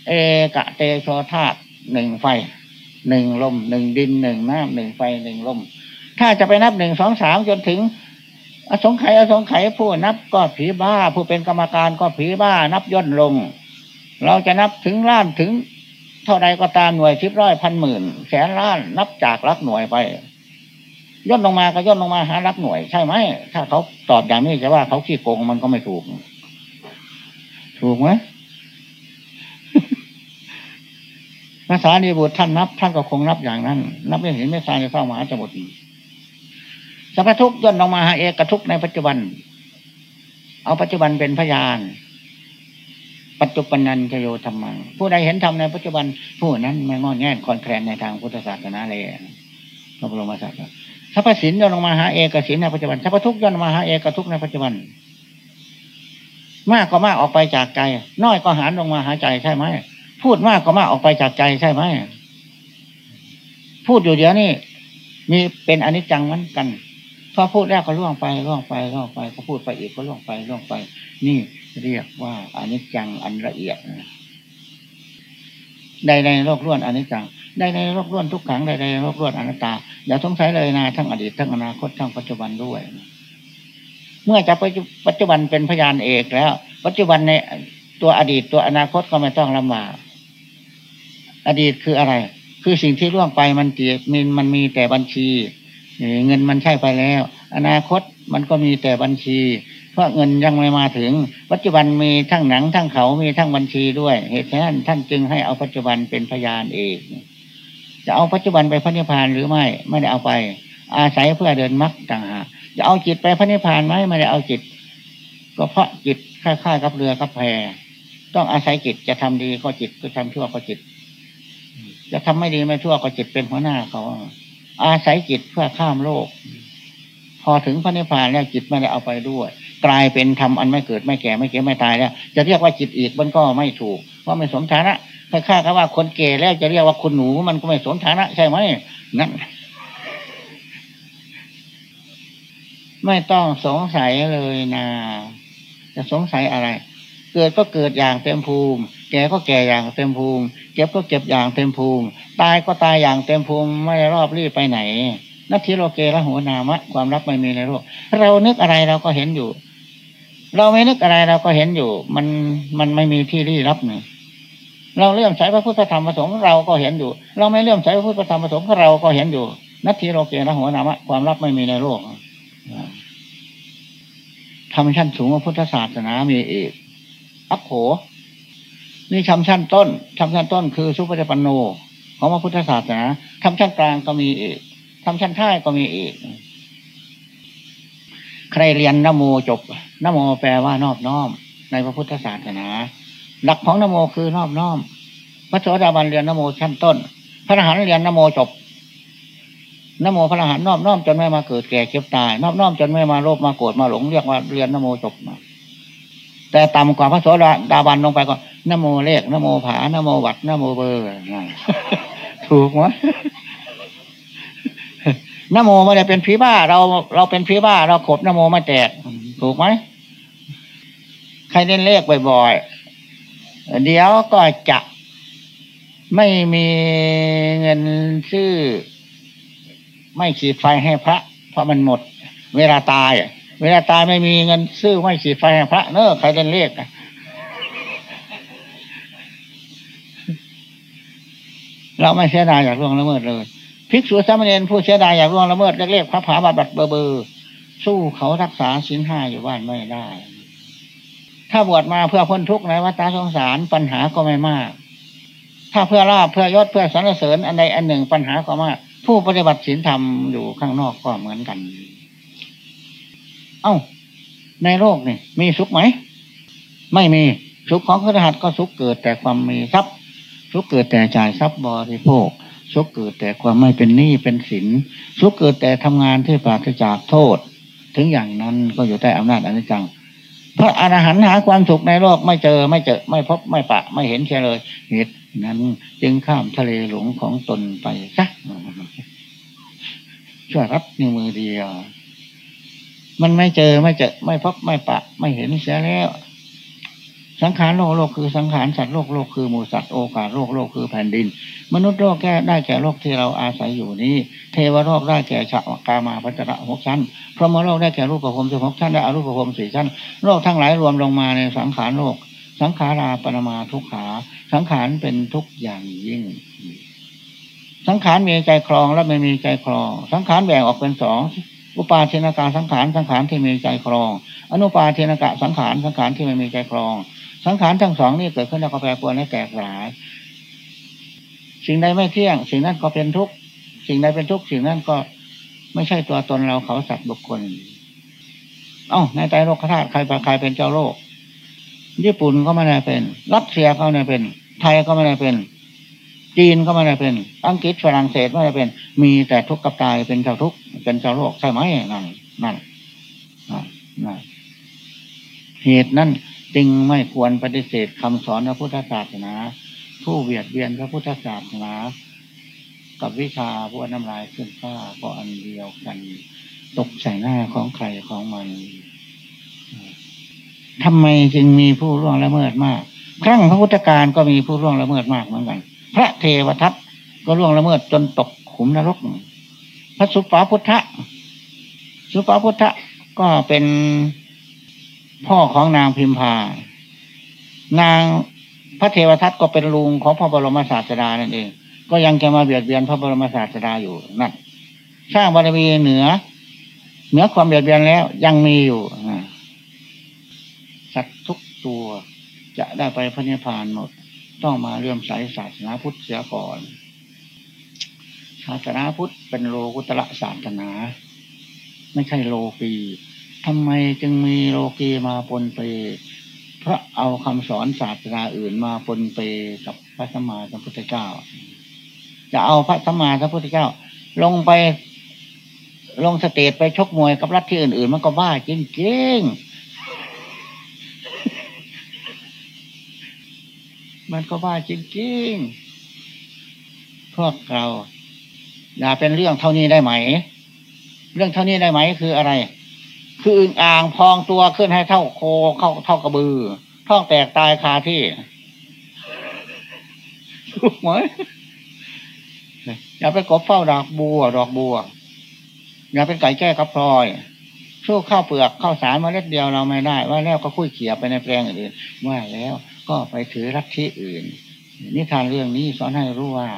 [SPEAKER 1] เอกะเตโชธาตุหนึ่งไฟหนึ่งลมหนึ่งดินหนึ่งน้ำหนึ่งไฟหนึ่งลม ถ้าจะไปนับหนึ่งสองสามจนถึง อสงไขยอสงไขยผู้นับก็ผีบ้า ผู้เป็นกรรมการก็ผีบ้า นับย่นลง เราจะนับถึงล้านถึง เท่าใดก็ตามหน่วยชิบร้อยพันหมื่น แสนล้านนับจากรักหน่วยไปย่นลงมาก็ย่นลงมาหารักหน่วย ใช่ไหมถ้าเขาตอบอย่างนี้จะว่าเขาขี้โกงมันก็ไม่ถูก ถูกไหมภาษาดีบุตรท่านนับ ท่านก็คงนับอย่างนั้น นับไม่เห็นไม่ทรายจะเข้ามาจะหมด สัพพทุกย่นลงมาหาเอกทุกในปัจจุบัน เอาปัจจุบันเป็นพยาน ปัจจุบันนันจะโยธรรมังผู้ใดเห็นธรรมในปัจจุบัน ผู้นั้นไม่งอนแง่คอนแคลนในทางพุทธศาสนาเลยพระบรมศาสดาสัพพสินย่นลงมาหาเอกสินในปัจจุบันสัพพทุกย่นลงมาหาเอกทุกในปัจจุบัน มากก็มากออกไปจากใจน้อยก็หารลงมาหาใจใช่ไหมพูดมากก็มากออกไปจากใจใช่ไหมพูดอยู่เดี๋ยวนี้มีเป็นอนิจจังเหมือนกัน อพูดแรกก็ล่วงไปล่วงไปล่วงไปพอพูดไปอีกก็ล่วงไปล่วงไป นี่เรียกว่าอนิจจังอันละเอียดใดในโลกล้วนอนิจจังใดในโลกล้วนทุกขังใดในโลกล้วนอนัตตาอย่าสงสัยเลยนะทั้งอดีตทั้งอนาคตทั้งปัจจุบันด้วย เมื่อจะปัจจุบันเป็นพยานเอกแล้ว ปัจจุบันในตัวอดีตตัวอนาคตก็ไม่ต้องลำบากอดีตคืออะไร คือสิ่งที่ล่วงไปมันเตียมันมันมีแต่บัญชี เงินมันใช่ไปแล้ว อนาคตมันก็มีแต่บัญชี เพราะเงินยังไม่มาถึง ปัจจุบันมีทั้งหนังทั้งเขามีทั้งบัญชีด้วย เหตุฉะนั้นท่านจึงให้เอาปัจจุบันเป็นพยานเอกจะเอาปัจจุบันไปพระนิพพานหรือไม่ไม่ได้เอาไป อาศัยเพื่อเดินมรรคต่างหากจะเอาจิตไปพระนิพพานไหมไม่ได้เอาจิต ก็เพราะจิตคล้ายๆกับเรือกับแพต้องอาศัยจิตจะทำดีก็จิตจะทำชั่วก็จิต จะทำไม่ดีไม่ชั่วก็จิตเป็นหัวหน้าเขา อาศัยจิตเพื่อข้ามโลก พอถึงพระนิพพานแล้วจิตไม่ได้เอาไปด้วย กลายเป็นธรรมอันไม่เกิดไม่แก่ไม่เก็บไม่ตายแล้วจะเรียกว่าจิตอีกมันก็ไม่ถูกเพราะไม่สมฐานะคล้ายๆกับว่าคนเก่แล้วจะเรียกว่าคุณหนูมันก็ไม่สมฐานะ ใช่ไหมนั่นไม่ต้องสงสัยเลยนะจะสงสัยอะไร เกิดก็เกิดอย่างเต็มภูมิ แก่ก็แก่อย่างเต็มภูมิ เก็บก็เก็บอย่างเต็มภูมิ ตายก็ตายอย่างเต็มภูมิไม่รอบรีบไปไหน นัตถิโลเกละหัวนามะ ความรับไม่มีในโลก เรานึกอะไรเราก็เห็นอยู่ เราไม่นึกอะไรเราก็เห็นอยู่ มันมันไม่มีที่รีรับเนี่ยเราเลื่อมใสพระพุทธธรรมประสงค์เราก็เห็นอยู่ เราไม่เลื่อมใสพระพุทธธรรมประสงค์เราก็เห็นอยู่ นัตถิโลเกละหัวนามะ ความรับไม่มีในโลกทำชั้นสูงของพุทธศาสนามีเอกอักโข นี่ทำชั้นต้นทำชั้นต้นคือสุปฏิปันโน ของพระพุทธศาสนาทำชั้นกลางก็มีเอกทำชั้นท้ายก็มีเอกใครเรียนนโมจบนโมแปลว่านอบน้อม ในพระพุทธศาสนา หลักของนโมคือนอบน้อม พระโสดาบันเรียนนโมชั้นต้น พระอรหันต์เรียนนโมจบนโมพระอรหันต์นอบน้อมจนไม่มาเกิดแก่เก็บตาย นอบน้อมจนไม่มาโลภมาโกรธมาหลงเรียกว่าเรียนนโมจบมา แต่ต่ำกว่าพระโสดาบันลงไปก็นโมเลขนโมผานโมวัดนโมเบอร์ถูกไหมนโมไม่ได้เป็นผีบ้า เราเราเป็นผีบ้า เราขบนโมม่แตกถูกไหมใครเล่นเลขบ่อยๆเดี๋ยวก็จะไม่มีเงินซื้อ ไม่ขีดไฟให้พระ เพราะมันหมด เวลาตาย เวลาตายไม่มีเงินซื้อไม่ขีดไฟให้พระเนอะใครเล่นเลขเราไม่เสียดายอยากล่วงละเมิดเลยภิกษุสามเณรผู้เสียดายอยากล่วงละเมิดเล็กๆพระผาบาบัดเบอร์เบอร์สู้เขารักษาสินห้าอยู่บ้านไม่ได้ ถ้าบวชมาเพื่อพ้นทุกข์ในวัฏสงสารปัญหาก็ไม่มาก ถ้าเพื่อลาบเพื่อยศเพื่อสรรเสริญอันใดอันหนึ่งปัญหาก็มาก ผู้ปฏิบัติศีลธรรมอยู่ข้างนอกก็เหมือนกัน เอ้า ในโลกนี่มีสุขไหม ไม่มีสุขของครหัสก็สุขเกิดแต่ความมีทรัพย์สุขเกิดแต่จ่ายทรัพย์บริโภคสุขเกิดแต่ความไม่เป็นหนี้เป็นสินสุขเกิดแต่ทำงานที่ปราศจากโทษ ถึงอย่างนั้นก็อยู่ใต้อำนาจอนิจจังพระอรหันต์หาความสุขในโลกไม่เจอไม่เจอ ไม่พบไม่ปะ ไม่เห็นเช่เลยเหตุนั้นจึงข้ามทะเลหลงของตนไปซะช่วยรับนิ้วมือเดียว มันไม่เจอไม่เจอ ไม่พบไม่ปะ ไม่เห็นเสียแล้ว สังขารโลกโลกคือสังขารสัตว์โลกโลกคือหมูสัตว์โอกาสโลกโลกคือแผ่นดิน มนุษย์โลกแก้ได้แก่โลกที่เราอาศัยอยู่นี้ เทวโลกได้แก่ชาวกามาพัจระหกชั้นพรหมโลกได้แก่รูปประพรมสิบหกชั้นและอรูปประพรมสี่ชั้น โลกทั้งหลายรวมลงมาในสังขารโลก สังขาราปรมาทุกขา สังขารเป็นทุกอย่างยิ่งสังขารมีใจครองและไม่มีใจครอง สังขารแบ่งออกเป็นสอง อุปาเทนกาสังขารสังขารที่มีใจครอง อนุปาเทนกะสังขารสังขารที่ไม่มีใจครอง สังขารทั้งสองนี่เกิดขึ้นแล้วก็แปรปรวนและแตกสลาย สิ่งใดไม่เที่ยง สิ่งนั้นก็เป็นทุกข์สิ่งใดเป็นทุกข์สิ่งนั้นก็ไม่ใช่ตัวตนเราเขาสัตว์บุคคล เอ้าในใจโลกธาตุใครใครเป็นเจ้าโลก ญี่ปุ่นก็ไม่ได้เป็น รัสเซียก็ไม่ได้เป็น ไทยก็ไม่ได้เป็น จีนก็ไม่ได้เป็น อังกฤษฝรั่งเศสไม่ได้เป็น มีแต่ทุกข์กับตายเป็นเจ้าทุกข์เป็นเจ้าโลกใช่ไหมนั่นนั่นนั่นเหตุนั้นจึงไม่ควรปฏิเสธคำสอนพระพุทธศาสนา ผู้เบียดเบียนพระพุทธศาสนา กับวิชาพวกน้ำลายขึ้นฟ้าก็อันเดียวกัน ตกใส่หน้าของใครของมันทำไมจึงมีผู้ร่วงละเมิดมาก ครั้งพระพุทธการก็มีผู้ร่วงละเมิดมากเหมือนกัน พระเทวทัตก็ล่วงละเมิดจนตกขุมนรก พระสุปาพุทธะ สุปาพุทธะก็เป็นพ่อของนางพิมพา นางพระเทวทัตก็เป็นลุงของพระบรมศาสดานั่นเอง ก็ยังจะมาเบียดเบียนพระบรมศาสดาอยู่นั่นสร้างบารมีเหนือ เหนือความเบียดเบียนแล้วยังมีอยู่สัตว์ทุกตัวจะได้ไปพระนิพพานหมด ต้องมาเรื่อมใสศาสนาพุทธเสียก่อน ศาสนาพุทธเป็นโลกุตระศาสนา ไม่ใช่โลกีทำไมจึงมีโลกีมาปนเปพระเอาคำสอนศาสนาอื่นมาปนเปกับพระสัมมาสัมพุทธเจ้า จะเอาพระสัมมาสัมพุทธเจ้า ลงไปลงสเตจไปชกมวยกับรัฐที่อื่น ๆ มันก็บ้าจริงๆ มันก็บ้าจริงๆ พวกเราอย่าเป็นเรื่องเท่านี้ได้ไหม เรื่องเท่านี้ได้ไหมคืออะไร คืออึ่งอ่างพองตัวขึ้นให้เท่าโคเข้าเท่ากระบือท้องแตกตายคาที่ถูกไหมอย่าไปกบเฝ้าดอกบัว ดอกบัว อย่าเป็นไก่แก้กับพลอยสู้ข้าวเปลือกข้าวสารมาเล็ดเดียวเราไม่ได้ ว่าแล้วก็คุยเขียไปในแปลงอื่นว่าแล้ว ก็ไปถือรัฐที่อื่น นิทานเรื่องนี้สอนให้รู้ว่า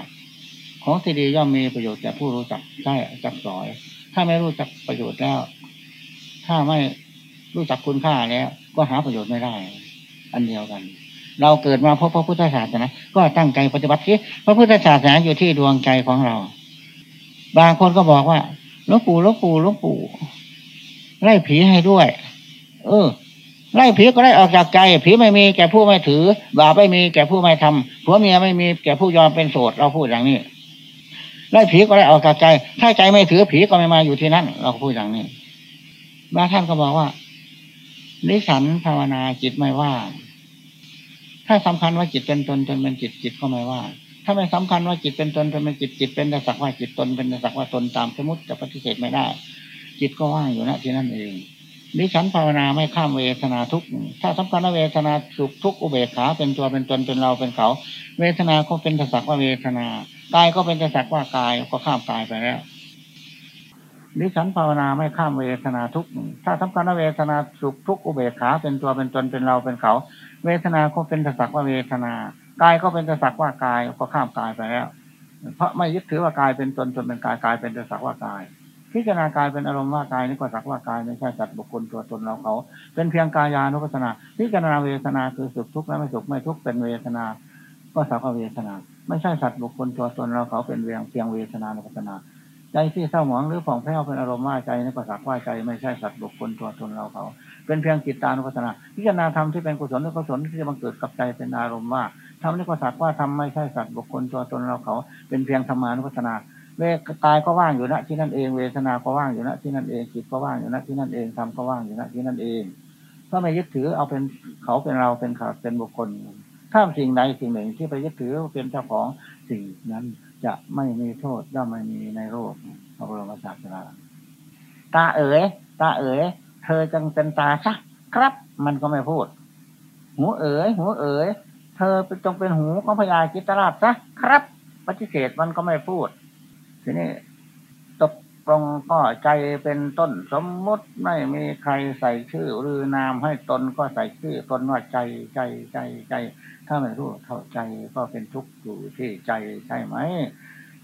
[SPEAKER 1] ของที่ดีย่อมมีประโยชน์แก่ผู้รู้จักใช่จักสอย ถ้าไม่รู้จักประโยชน์แล้ว ถ้าไม่รู้จักคุณค่าแล้วก็หาประโยชน์ไม่ได้ อันเดียวกัน เราเกิดมาเพราะพระพุทธศาสนาก็ตั้งใจปฏิบัติที่พระพุทธศาสนาอยู่ที่ดวงใจของเรา บางคนก็บอกว่าหลวงปู่หลวงปู่หลวงปู่ไล่ผีให้ด้วย เออ ไล่ผีก็ได้ออกจากใจ ผีไม่มีแก่ผู้ไม่ถือบาปไม่มีแก่ผู้ไม่ทำผัวเมียไม่มีแก่ผู้ยอมเป็นโสดเราพูดอย่างนี้ไล่ผีก็ได้ออกจากใจ ถ้าใจไม่ถือผีก็ไม่มาอยู่ที่นั่นเราพูดอย่างนี้บางท่านก็บอกว่านิสันภาวนาจิตไม่ว่าถ้าสำคัญว่าจิตเป็นตนจนเป็นจิตจิตก็ไม่ว่าถ้าไม่สำคัญว่าจิตเป็นตนจนเป็นจิตจิตเป็นแต่สักว่าจิตตนเป็นแต่สักว่าตนตามสมมติจะปฏิเสธไม่ได้ จิตก็ว่างอยู่ณที่นั่นเอง นิสันภาวนาไม่ข้ามเวทนาทุกถ้าสำคัญว่าเวทนาสุขทุกอุเบกขาเป็นตัวเป็นตนเป็นเราเป็นเขา เวทนาก็เป็นแต่สักว่าเวทนากายก็เป็นแต่สักว่ากายก็ข้ามกายไปแล้วนิสันภาวนาไม่ข้ามเวทนาทุกถ้าสำคัญว่าเวทนาสุขทุกอุเบกขาเป็นตัวเป็นตนเป็นเราเป็นเขา เวทนาก็เป็นแต่สักว่าเวทนากายก็เป็นแต่สักว่ากายก็ข้ามกายไปแล้ว เพราะไม่ยึดถือว่ากายเป็นตนตนเป็นกายกายเป็นแต่สักว่ากาย พิจารณากายเป็นอารมณ์ว่ากายนี่ก็สักว่ากายไม่ใช่สัตว์บุคคลตัวตนเราเขา เป็นเพียงกายานุปัสนา พิจารณาเวทนาคือสุขทุกข์และไม่สุขไม่ทุกข์เป็นเวทนา ก็สักว่าเวทนา ไม่ใช่สัตว์บุคคลตัวตนเราเขาเป็นเพียงเพียงเวทนานุปัสนาใจที่เศร้าหมองหรือผ่องแผ้วเป็นอารมณ์ว่าใจนี่ก็สักว่าใจไม่ใช่สัตว์บุคคลตัวตนเราเขา เป็นเพียงจิตตานุปัสนา พิจารณาธรรมที่เป็นกุศลหรือกุศลที่จะบังเกิดกับใจเป็นอารมณ์ว่าธรรมนี่ก็สักว่าธรรมไม่ใช่สัตว์บุคคลตัวตนเราเขา เป็นเพียงธรรมานุปัสนา เวกายก็ว่างอยู่ณที่นั่นเอง เวทนา ก็ว่างอยู่ณที่นั่นเองจิตก็ว่างอยู่ณที่นั่นเองธรรมก็ว่างอยู่ณที่นั่นเองถ้าไม่ยึดถือเอาเป็นเขาเป็นเราเป็นขาเป็นบุคคลถ้าสิ่งใดสิ่งหนึ่งที่ไปยึดถือเป็นเจ้าของสิ่งนั้นจะไม่มีโทษย่อมไม่มีในโลกพระบรมศาสดาตาเอ๋ยตาเอ๋ยเธอจังเป็นตาซักครับ มันก็ไม่พูด หูเอ๋ยหูเอ๋ยเธอจงเป็นหูของพญาจิตราชซะครับ ปฏิเสธมันก็ไม่พูด ทีนี้ตกตรงก็ใจเป็นต้นสมมุติไม่มีใครใส่ชื่อหรือนามให้ตนก็ใส่ชื่อตนว่าใจใจใจใจ ถ้าไม่รู้เท่าใจก็เป็นทุกข์อยู่ที่ใจใช่ไหม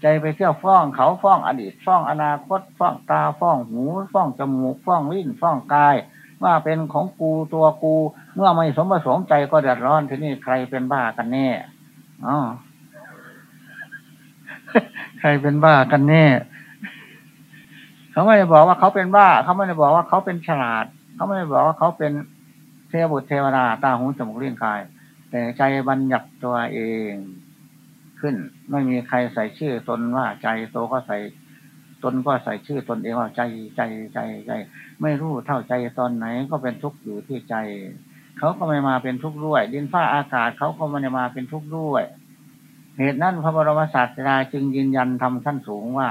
[SPEAKER 1] ใจไปเที่ยวฟ้องเขาฟ้องอดีตฟ้องอนาคตฟ้องตาฟ้องหูฟ้องจมูกฟ้องลิ้นฟ้องกาย ว่าเป็นของกูตัวกู เมื่อไม่สมประสงค์ใจก็เดือดร้อนทีนี้ใครเป็นบ้ากันแน่อ๋อ ใครเป็นบ้ากันแน่เขาไม่ได้บอกว่าเขาเป็นบ้า เขาไม่ได้บอกว่าเขาเป็นฉลาด เขาไม่ได้บอกว่าเขาเป็นเทวบุตรเทวดาตาหูจมูกเลี้ยงกาย แต่ใจบัญญัติตัวเองขึ้น ไม่มีใครใส่ชื่อตนว่าใจโตก็ใส่ตนก็ใส่ชื่อตนเองว่าใจใจใจใจ ไม่รู้เท่าใจตอนไหนก็เป็นทุกข์อยู่ที่ใจ เขาก็ไม่มาเป็นทุกข์ด้วย ดินฟ้าอากาศเขาก็ไม่ได้มาเป็นทุกข์ด้วย เหตุนั้นพระบรมศาสดาจึงยืนยันทำขั้นสูงว่า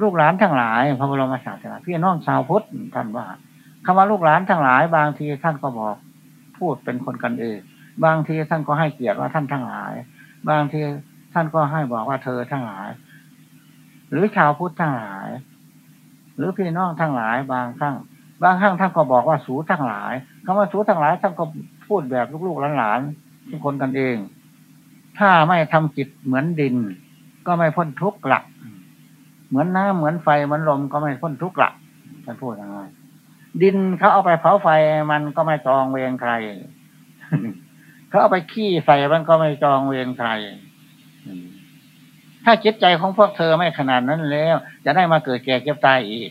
[SPEAKER 1] ลูกหลานทั้งหลาย พระบรมศาสดาพี่น้องชาวพุทธท่านว่าคำว่าลูกหลานทั้งหลาย บางทีท่านก็บอกพูดเป็นคนกันเองบางทีท่านก็ให้เกียรติว่าท่านทั้งหลาย บางทีท่านก็ให้บอกว่าเธอทั้งหลาย หรือชาวพุทธทั้งหลาย หรือพี่น้องทั้งหลาย บางครั้งบางครั้งท่านก็บอกว่าสูทั้งหลายคำว่าสูทั้งหลายท่านก็พูดแบบลูกๆหลานๆที่คนกันเอง ถ้าไม่ทำจิตเหมือนดิน ก็ไม่พ้นทุกข์หลัก เหมือนน้ำเหมือนไฟเหมือนลมก็ไม่พ้นทุกข์หลักท่านพูดยังไงดินเขาเอาไปเผาไฟมันก็ไม่จองเวรใคร เขาเอาไปขี้ใส่มันก็ไม่จองเวรใคร ถ้าจิตใจของพวกเธอไม่ขนาดนั้นแล้ว จะได้มาเกิดแก่เก็บตายอีก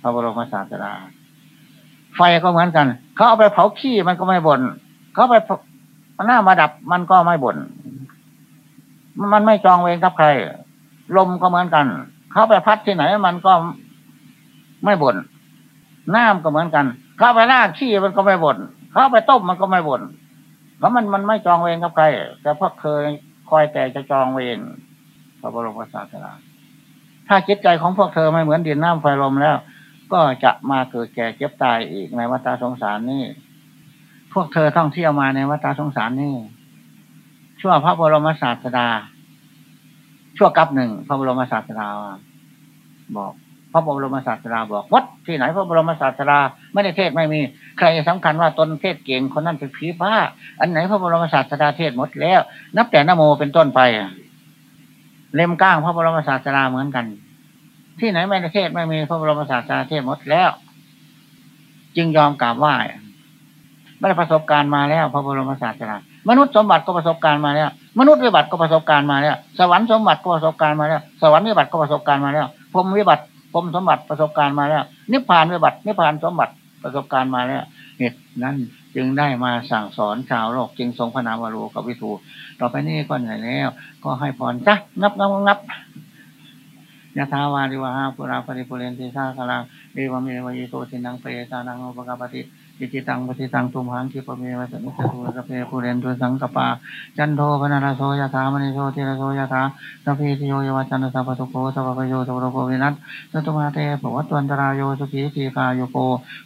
[SPEAKER 1] พระบรมศาสดาไฟก็เหมือนกัน เขาเอาไปเผาขี้มันก็ไม่บน่นเขาไปหน้ามาดับมันก็ไม่บน่น มันไม่จองเวรกับใคร ลมก็เหมือนกัน เขาไปพัดที่ไหนมันก็ไม่บน่นน้ำก็เหมือนกัน เขาไปลากขี้มันก็ไม่บน่นเขาไปต้มมันก็ไม่บน่นเพราะมันมันไม่จองเวรกับใคร แต่พวกเคยคอยแต่จะจองเวรพระบรมศาสดาถ้าจิตใจของพวกเธอไม่เหมือนดินน้ำไฟลมแล้ว ก็จะมาเกิดแก่เจ็บตายอีกในวัฏสงสารนี่พวกเธอท่องเที่ยวมาในวัฏสงสารนี่ ชั่วพระบรมศาสดา ชั่วกับหนึ่งพระบรมศาสดาบอกพระบรมศาสดาบอกวัดที่ไหนพระบรมศาสดาไม่ได้เทศไม่มี ใครสำคัญว่าตนเทศเก่งคนนั้นเป็นผีฟ้า อันไหนพระบรมศาสดาเทศหมดแล้ว นับแต่นโมเป็นต้นไปเล่มก้างพระบรมศาสดาเหมือนกัน ที่ไหนไม่ได้เทศไม่มีพระบรมศาสดาเทศหมดแล้ว จึงยอมกราบไหว้ไม่ได้ประสบการณ์มาแล้ว พระบรมศาสดา มนุษย์สมบัติก็ประสบการณ์มาแล้วมนุษย์วิบัติก็ประสบการณ์มาแล้วสวรรค์สมบัติก็ประสบการณ์มาแล้วสวรรค์วิบัติก็ประสบการณ์มาแล้วพรมวิบัติพรมสมบัติประสบการณ์มาแล้วนิพพานวิบัตินิพพานสมบัติประสบการณ์มาแล้วเหตุนั้นจึงได้มาสั่งสอนชาวโลกจึงทรงพระนามวโรกับวิทูต่อไปนี้ก็เหนื่อยแล้ว ก็ให้พรจ้ะนับนับนับยะถาวาริวหาปุราปริปุเรนติสาคลังเอวเมวะยโตสินังเปตานังอุปกาปติ อิจิตังปฏิตังตุมหังคิปเมวะสมิจตุสเพปุเรนตุสังกปา จันโทปนารโสยถามณิโสติรโสยถาสัพพิติโยยวัจันตสัพพทุโกสัพพโยสัพพโกวินัสสัตุมาเตปวัตวันตรายโยสุขีตีกาโยโก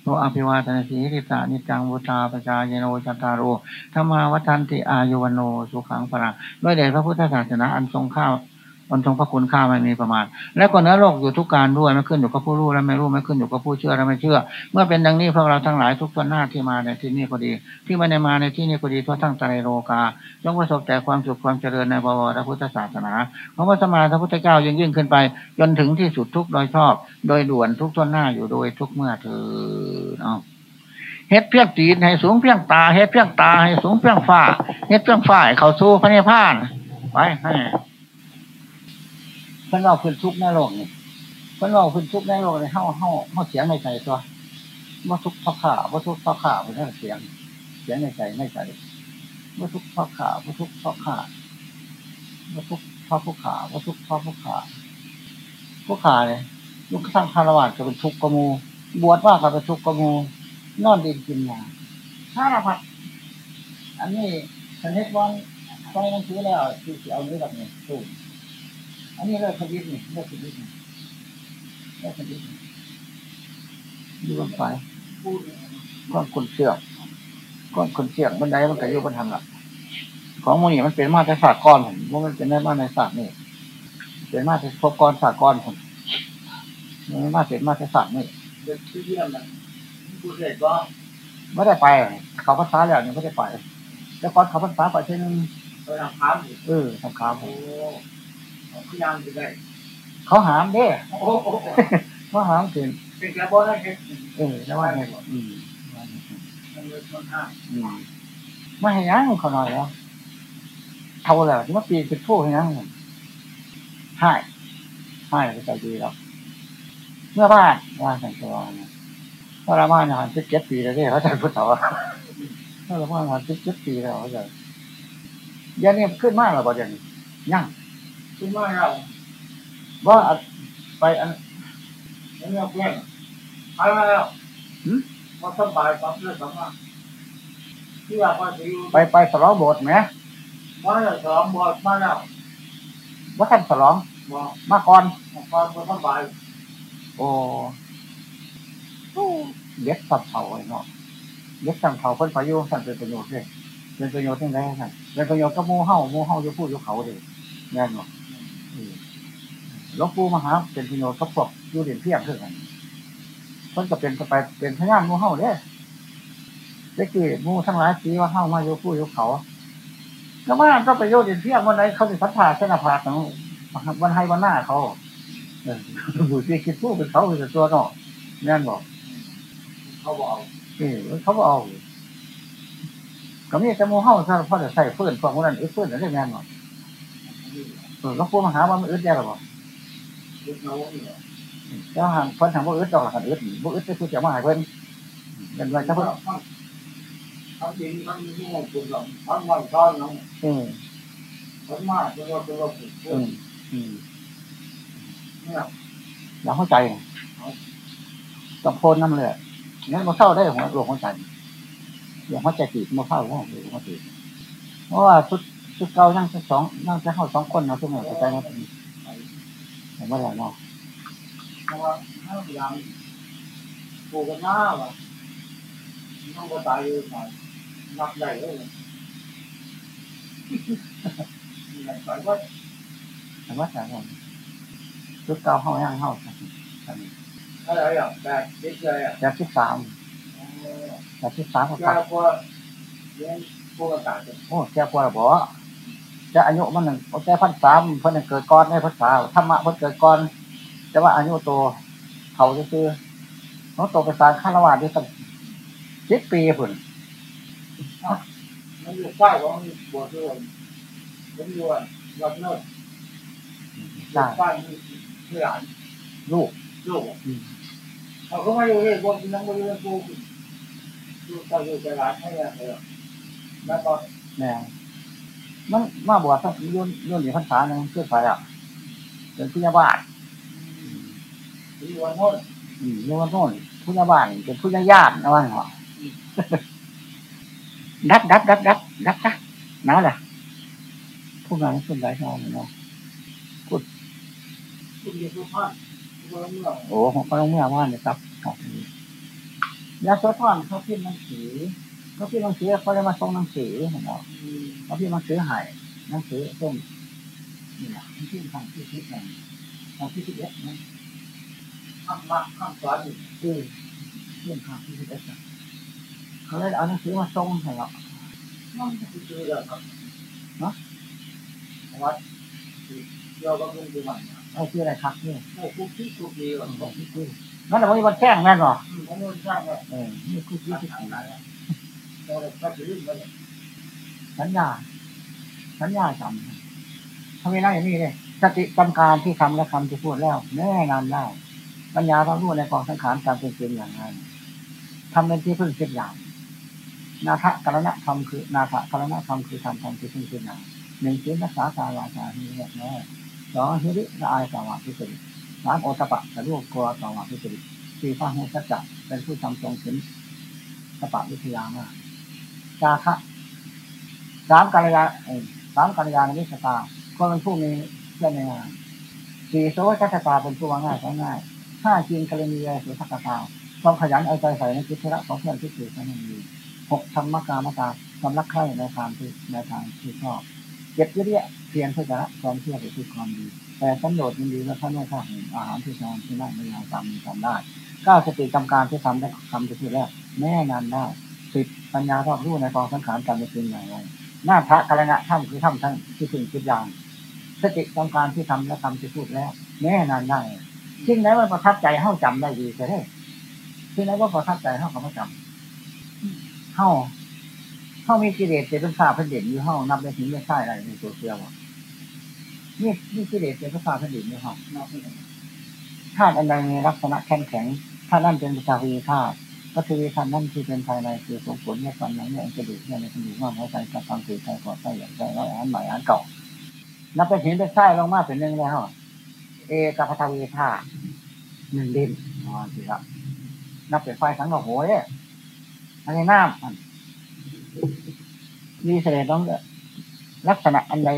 [SPEAKER 1] โนอภิวาทนสีริตานิจังบุตาปจาเยโนจัตตารโอธรรมาวัฏันติอายุวโนสุขังพลังด้วยเดชพระพุทธศาสนาอันทรงข้า วอันทรงพระคุณข้าไม่มีประมาณ และก็เนื้อโลกอยู่ทุกการด้วยไม่ขึ้นอยู่กับผู้รู้และไม่รู้ไม่ขึ้นอยู่กับผู้เชื่อและไม่เชื่อ เมื่อเป็นดังนี้พวกเราทั้งหลายทุกคนหน้าที่มาในที่นี้ก็ดี ที่ไม่ได้มาในที่นี้ก็ดีทั่วทั้งใจโลกาจงประสบแต่ความสุขความเจริญในบวรพุทธศาสนาเพราะว่าสมาพระพุทธเจ้ายิ่งยิ่งขึ้นไป จนถึงที่สุดทุกโดยชอบ โดยด่วนทุกต้นหน้าอยู่โดยทุกเมื่อเธอเอาเฮ็ดเพียงตีนให้สูงเพียงตาเฮ็ดเพียงตาให้สูงเพียงฝ้าเฮ็ดเพียงฝ้าให้เขาสู้พระเนพานไปให้ เพิ่นเราพื้นทุกในโลกนี่เพิ่นเราพื้นทุกในโลกนี่เฮาเฮาเฮาเสียงในใจตัวว่าทุกข์เพราะข่าว่าทุกข์เพราะข่าเป็นเสียง เสียงในใจในใจว่าทุกข์เพราะข่าว่าทุกข์เพราะข่าว่าทุกข์เพราะผู้ข่าว่าทุกข์เพราะผู้ข่าผู้ข่าเนี่ยลูกทั้งคารวะจะเป็นทุกข์กมูบวชว่าก็เป็นทุกข์กมูนอนดินกินยาสารพัดอันนี้ชนิดวันไปหนังสือแล้วคือเอาเนื้อแบบนี้สูง อันนี้เลิกคดีนี่เลิกคดีนี่เลิกคดีนี่ดูบนไฟก้อนคนเชือกก้อนคนเชือกบันไดมันก็อยู่บนทางหลักของมันนี่มันเป็นมาตรศาสตร์ก้อนผมว่ามันเป็นได้มาในศาสตร์นี่เป็นมาตรพบก้อนศาสตร์ก้อนผมมันมาเป็นมาตรศาสตร์นี่เด็กที่เยี่ยมนะพูดเลยก็ไม่ได้ไป เขาภาษาแล้วเนี่ยไม่ได้ไป แล้วก่อนเขาภาษาไปเช่นไปทำค้ามเออทำค้ามพยา ยามจะได้เขาหามเด้เขาหามถึงเป็นกระบอกได้เออแล้วว่าไงอืมไม่ให้ยั้งเขาหน่อยแล้วเท่าแล้วที่ว่าปีเป็นผู้ให้ยั้งให้ให้ไปใจดีแล้วเมื่อบ้านว่าสังตัวพระรามาเนี่ยสิบเจ็ดปีแล้วเนี่ยเขาจะพุทธวะพระรามาสิบเจ็ดปีแล้วเขาจะยันนี่ขึ้นมากหรอบ่ยันยัง ขึ้นมากแล้วว่าไปอันนี้เพื่อนไปมาแล้วมาสบายปั๊บเลยสามารถที่ว่าไปไปสลองโบสถ์ไหมมาแล้วสลองโบสถ์มาแล้วว่าท่านสลองมาก่อนมาก่อนมาสบายโอ้เด็กสับเผาไอ้เนาะเด็กสับเผาเพิ่นประโยชน์สั่นเป็นประโยชน์เลยเป็นประโยชน์ที่ไหนสั่นเป็นประโยชน์ก็มูเห่ามูเห่าอยู่พูดอยู่เขาเลยแน่นอนห ลวงปู่มหาเป็นประโยชน์กับพวกอยู่เด่นเพียงเท่านั้นเพิ่นก็เป็นไปเป็นพยานมูเห่าเด้เด็กที่มูทั้งหลายสีว่าเห่ามาอยู่พูดอยู่เขาก็ว่าก็ประโยชน์เด่นเพียงวันไหนเขาจะพัฒนาเส้นผาของวันให้วันหน้าเขาบุตรคิดพูดเป็นเขาเป็นตัวเนาะแน่นบอกเขาบอกเออเขาบอกก็มีแต่มูเห่าซะเพราะจะใส่เฟื่อนพวกนั้นเออเฟื่อนอะไรแน่นบอกเออหลวงปู่มาหาว่ามันอึดได้หรอบ่
[SPEAKER 2] ยึดเอา เนี่ย
[SPEAKER 1] เจ้าหันเพิ่นทำบ่อึดดอกหันอึดบ่อึดจะพูดจะมาให้เพิ่นเป็นว่าจะเพิ่น
[SPEAKER 2] ทั้งจริงทั้งที่งงคุณหรอกทั้งวันซ้อนน้อง
[SPEAKER 1] ออ
[SPEAKER 2] ทั้งมากตัวตัวผู้
[SPEAKER 1] อืมอืม
[SPEAKER 2] เนี่ย
[SPEAKER 1] อยาเข้าใจต้องโพนน้ำเลยงั้นมาเข้าได้หัวหลวงหัวใจอย่ากเข้าใจตีมาเข้าว่าหลวงหัวใจเพราะว่าชุดชุดเก่านั่งสองนั่งจะเข้าสองคนเนาทุกอย่างเข้าใจนะ ผมว่าอะไรเนาะ
[SPEAKER 2] เพราะว่าถ้าพยายามปลูกกันหน้าว่ะต้องก็ตายเลยหน่อยนักใหญ่เลยใหญ่ไปว่า
[SPEAKER 1] ผมว่าอะไรชุดเก่าเข้าย่างเข้า
[SPEAKER 2] อะไรอะแบบเด็กเลยอะ
[SPEAKER 1] แบบที่สามแบบที่สามก็
[SPEAKER 2] แก
[SPEAKER 1] ตัด
[SPEAKER 2] พอเลี้ยงพวกต่างกัน
[SPEAKER 1] โอ้แก่กว่าบ่ จะอายุมันหนึ่งแก่พันสามเพิ่นเกิดก่อนในภาษาธรรมะเพิ่นเกิดก่อน แต่ว่าอายุโตเขาซื่อเขาโตไปสารฆราวาสด้วยตั้งสิบปีพุ่น
[SPEAKER 2] มันอยู่ใต้ของบวชด้วยผมอยู่วัดโน้นบ้านที่หลาน
[SPEAKER 1] ลูก
[SPEAKER 2] ลูกเขาก็มาอยู่นี่พวกที่นั่งมาอยู่ในกูลูกก็อยู่ในร้านให้เลยแล้วก็
[SPEAKER 1] แม่ มันมาบวชตั้งยุ่นยุ่นอยู่พรรษาหนึ่งเพื่อไปอะเป็นพุทธบาท
[SPEAKER 2] อยู่วันโน้น
[SPEAKER 1] อืมอยู่วันโน่นพุทธบาทเป็นพุทธญาตินะว่าเหรอดัดดัดดัดดัดดัดดัดนั่นแหละพูดมาไม่พูดได้ชอบเนาะ
[SPEAKER 2] คุณอยู่ทุกท่านทุกเมื่อ
[SPEAKER 1] โอ้ผมก็ต้องเมื่อว่านเนี่ยครับครับยาโสธรเขาพิมพ์หนังสือ เขาพิมพ์หนังสือเขาเลยมาส่งหนังสือเห็นไหมเขาพิมพ์หนังสือใหายหนังสือส้มนี่แหละเขาพิมพ์ทางที่คิดหนึ่งทางที่คิดเอ็ดนะ
[SPEAKER 2] ข้ามมาข้ามสวน
[SPEAKER 1] คือเรื่องทางที่คิดเอ็ดนะเขาเลยเอาหนังสือมาส่งให้เรา
[SPEAKER 2] นั่นคือชื่อเรื่องครับเนาะวัดเราก็เป็นตัวใหม่
[SPEAKER 1] เอาชื่ออะไรครับนี่
[SPEAKER 2] โอ้คุกกี้คุกกี้ก่อน
[SPEAKER 1] บอกที่คือนั่นแหละวันนี้วันแจ้งแม่นหรอ
[SPEAKER 2] ผมไม่ทราบว่า
[SPEAKER 1] เออนี่คือที่
[SPEAKER 2] ที่
[SPEAKER 1] ที่
[SPEAKER 2] ไหน เราก็จะยื่นไป
[SPEAKER 1] สัญญา สัญญาจำทำไมนั่งอย่างนี้เลยสติจำการที่ทำและคำที่พูดแล้วแน่นอนได้ปัญญาต้องรู้ในกองสังขารการเป็นจริงอย่างไรทำเป็นที่พึ่งคิดอย่าง นาทะกรณะธรรมคือ นาทะกรณะธรรมคือทำทำที่พึ่งคิดอย่างหนึ่งศีลรักษากายวาจาที่เรียบร้อยสองฮิริละอายกาวาพิสุทธิ์สามโอตปะกระดูกกลัวกาวาพิสุทธิ์สี่พระหูสัจจะเป็นผู้ทำทรงศีลสปะวิทยามาก จาคะสามกัลยาสามกัลยาณวิชตาก็เป็นผู้มีเพื่อนในงานสี่โสชัตตาเป็นผู้วางง่ายใช้ง่ายห้าจีนกรณียสุทักตาความขยันเอาใจใส่ในกิจธุระของเพื่อนที่สื่อสารดีหกธรรมกามตาความรักใคร่ในทางที่ในทางที่ชอบเจ็ดวิริยะเพียรเพื่อจะละความเชื่อหรือคือความดี แต่สันโดษมันดีและท่านไม่ข้าเห็นอาหารที่ทานที่นั่งไม่ยาตามมีทำได้เก้าสติกรรมการที่ทำได้ทำจะที่แรกแน่นานได้ สิบปัญญารอบรู้ในกองสังขารการเป็นอย่างไรหน้าพระกรณะถ้ำคือถ้ำทั้งที่ถึงคิดอย่างสติกรรมการที่ทำและทำที่พูดแล้วแน่นานได้สิ่งไหนว่าประทับใจเฮาจำได้ดีก็ได้สิ่งไหนว่าประทับใจเฮาก็ไม่จำเฮาเฮามีกิเลสเป็นข้าพันเด่นอยู่เฮานับได้ถึงไม่ใช่อะไรในตัวเสียวะนี่นี่กิเลสเป็นข้าพันเด่นอยู่เฮาธาตุอันใดมีลักษณะแข็งแข็งถ้านั่นเป็นประชาวีธาตุ ก็คือธาตุนั่นคือเป็นภายในคือสมผลในความหนังในกระดูกในกระดูกว่าหัวใจกระตังคือใจกอดใจใหญ่ใจร้อยอันใหม่อันเก่านับไปเห็นไปใช่ลงมาเป็นหนึ่งแล้วเอกพัทวีธาหนึ่งดินอ๋อสิครับนับเป็นไฟสังกะโหยอันนี้น้ำอันมีเสด็จต้องลักษณะอันใด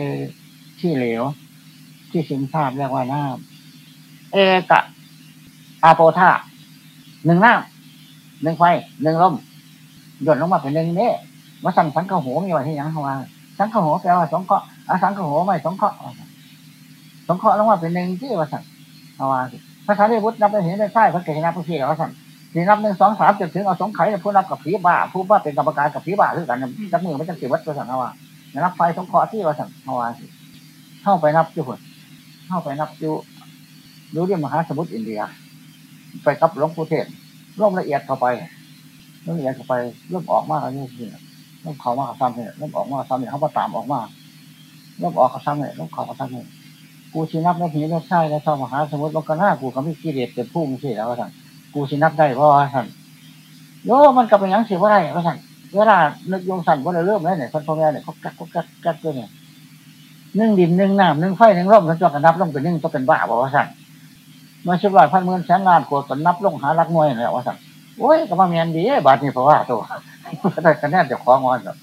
[SPEAKER 1] ที่เหลว ที่ซึมซาบเรียกว่าน้ำเอกะอาโปธาหนึ่งน้ำ หนึ่งไฟหนึ่งลมหย่นลงมาเป็นหนึ่งเนี่ยว่าสั่งสังกะโหมีไว้ที่ยังเขาว่าสังกะโหแปลว่าสองเคาะอาสังกะโหไม่สงเคาะห์สงเคาะลงมาเป็นหนึ่งที่ว่าสั่งเขาว่าภาษาที่พุทธนับไปเห็นได้ใช่พระเกศนับพระเสียว่าสั่งนี่นับหนึ่งสองสามจนถึงเอาสงไข่ผู้นับกับผีบ้าผู้ว่าเป็นกรรมการกับผีบ้าคือกันจับมือไม่จังสิวัดว่าสั่งเขาว่านับไฟสองเคาะที่ว่าสั่งเขาว่าเข้าไปนับจุดเข้าไปนับจุรู้เรื่องมหาสมุทรอินเดีย ไปกับหลวงปู่เทศ ร่มละเอียดเข้าไปร่มละเอียดเข้าไปร่มออกมากอะไรนี่คือเริ่มเข้ามากซ้ำเนี่ยร่มออกมากซ้ำเนี่ยเขาก็ตามออกมาเริ่มออกกับซ้ำเนี่ยเริ่มเข้ากับซ้ำเนี่ยกูชินับนับหีนับใช่ในท่อมหาสมุทรลงกันหน้ากูก็มีกิเลสเป็นพุ่งสิแล้วท่านกูชินับได้เพราะท่านโยมันก็เป็นยังเสิว่าได้ว่าท่านเวลานึกยงสั่นว่าเราเริ่มแล้วเนี่ยคนพ่อแม่เนี่ยเขากัดเขากัดกัดด้วยเนี่ยนึ่งดินนึ่งน้ำนึ่งไฟนึ่งร่มทั้งตัวกันนับลงเป็นนึ่งต้องเป็นบ้าบอกว่าท่า นมาชิบลายพันหมื่นแสนล้านโกดนับลงหารักน้อยแล้วว่าท่านโอ้ยก็มาเมียนดีบาทนี้เพราะว่าตัวได้คะแนนจะของอ่อนแบบ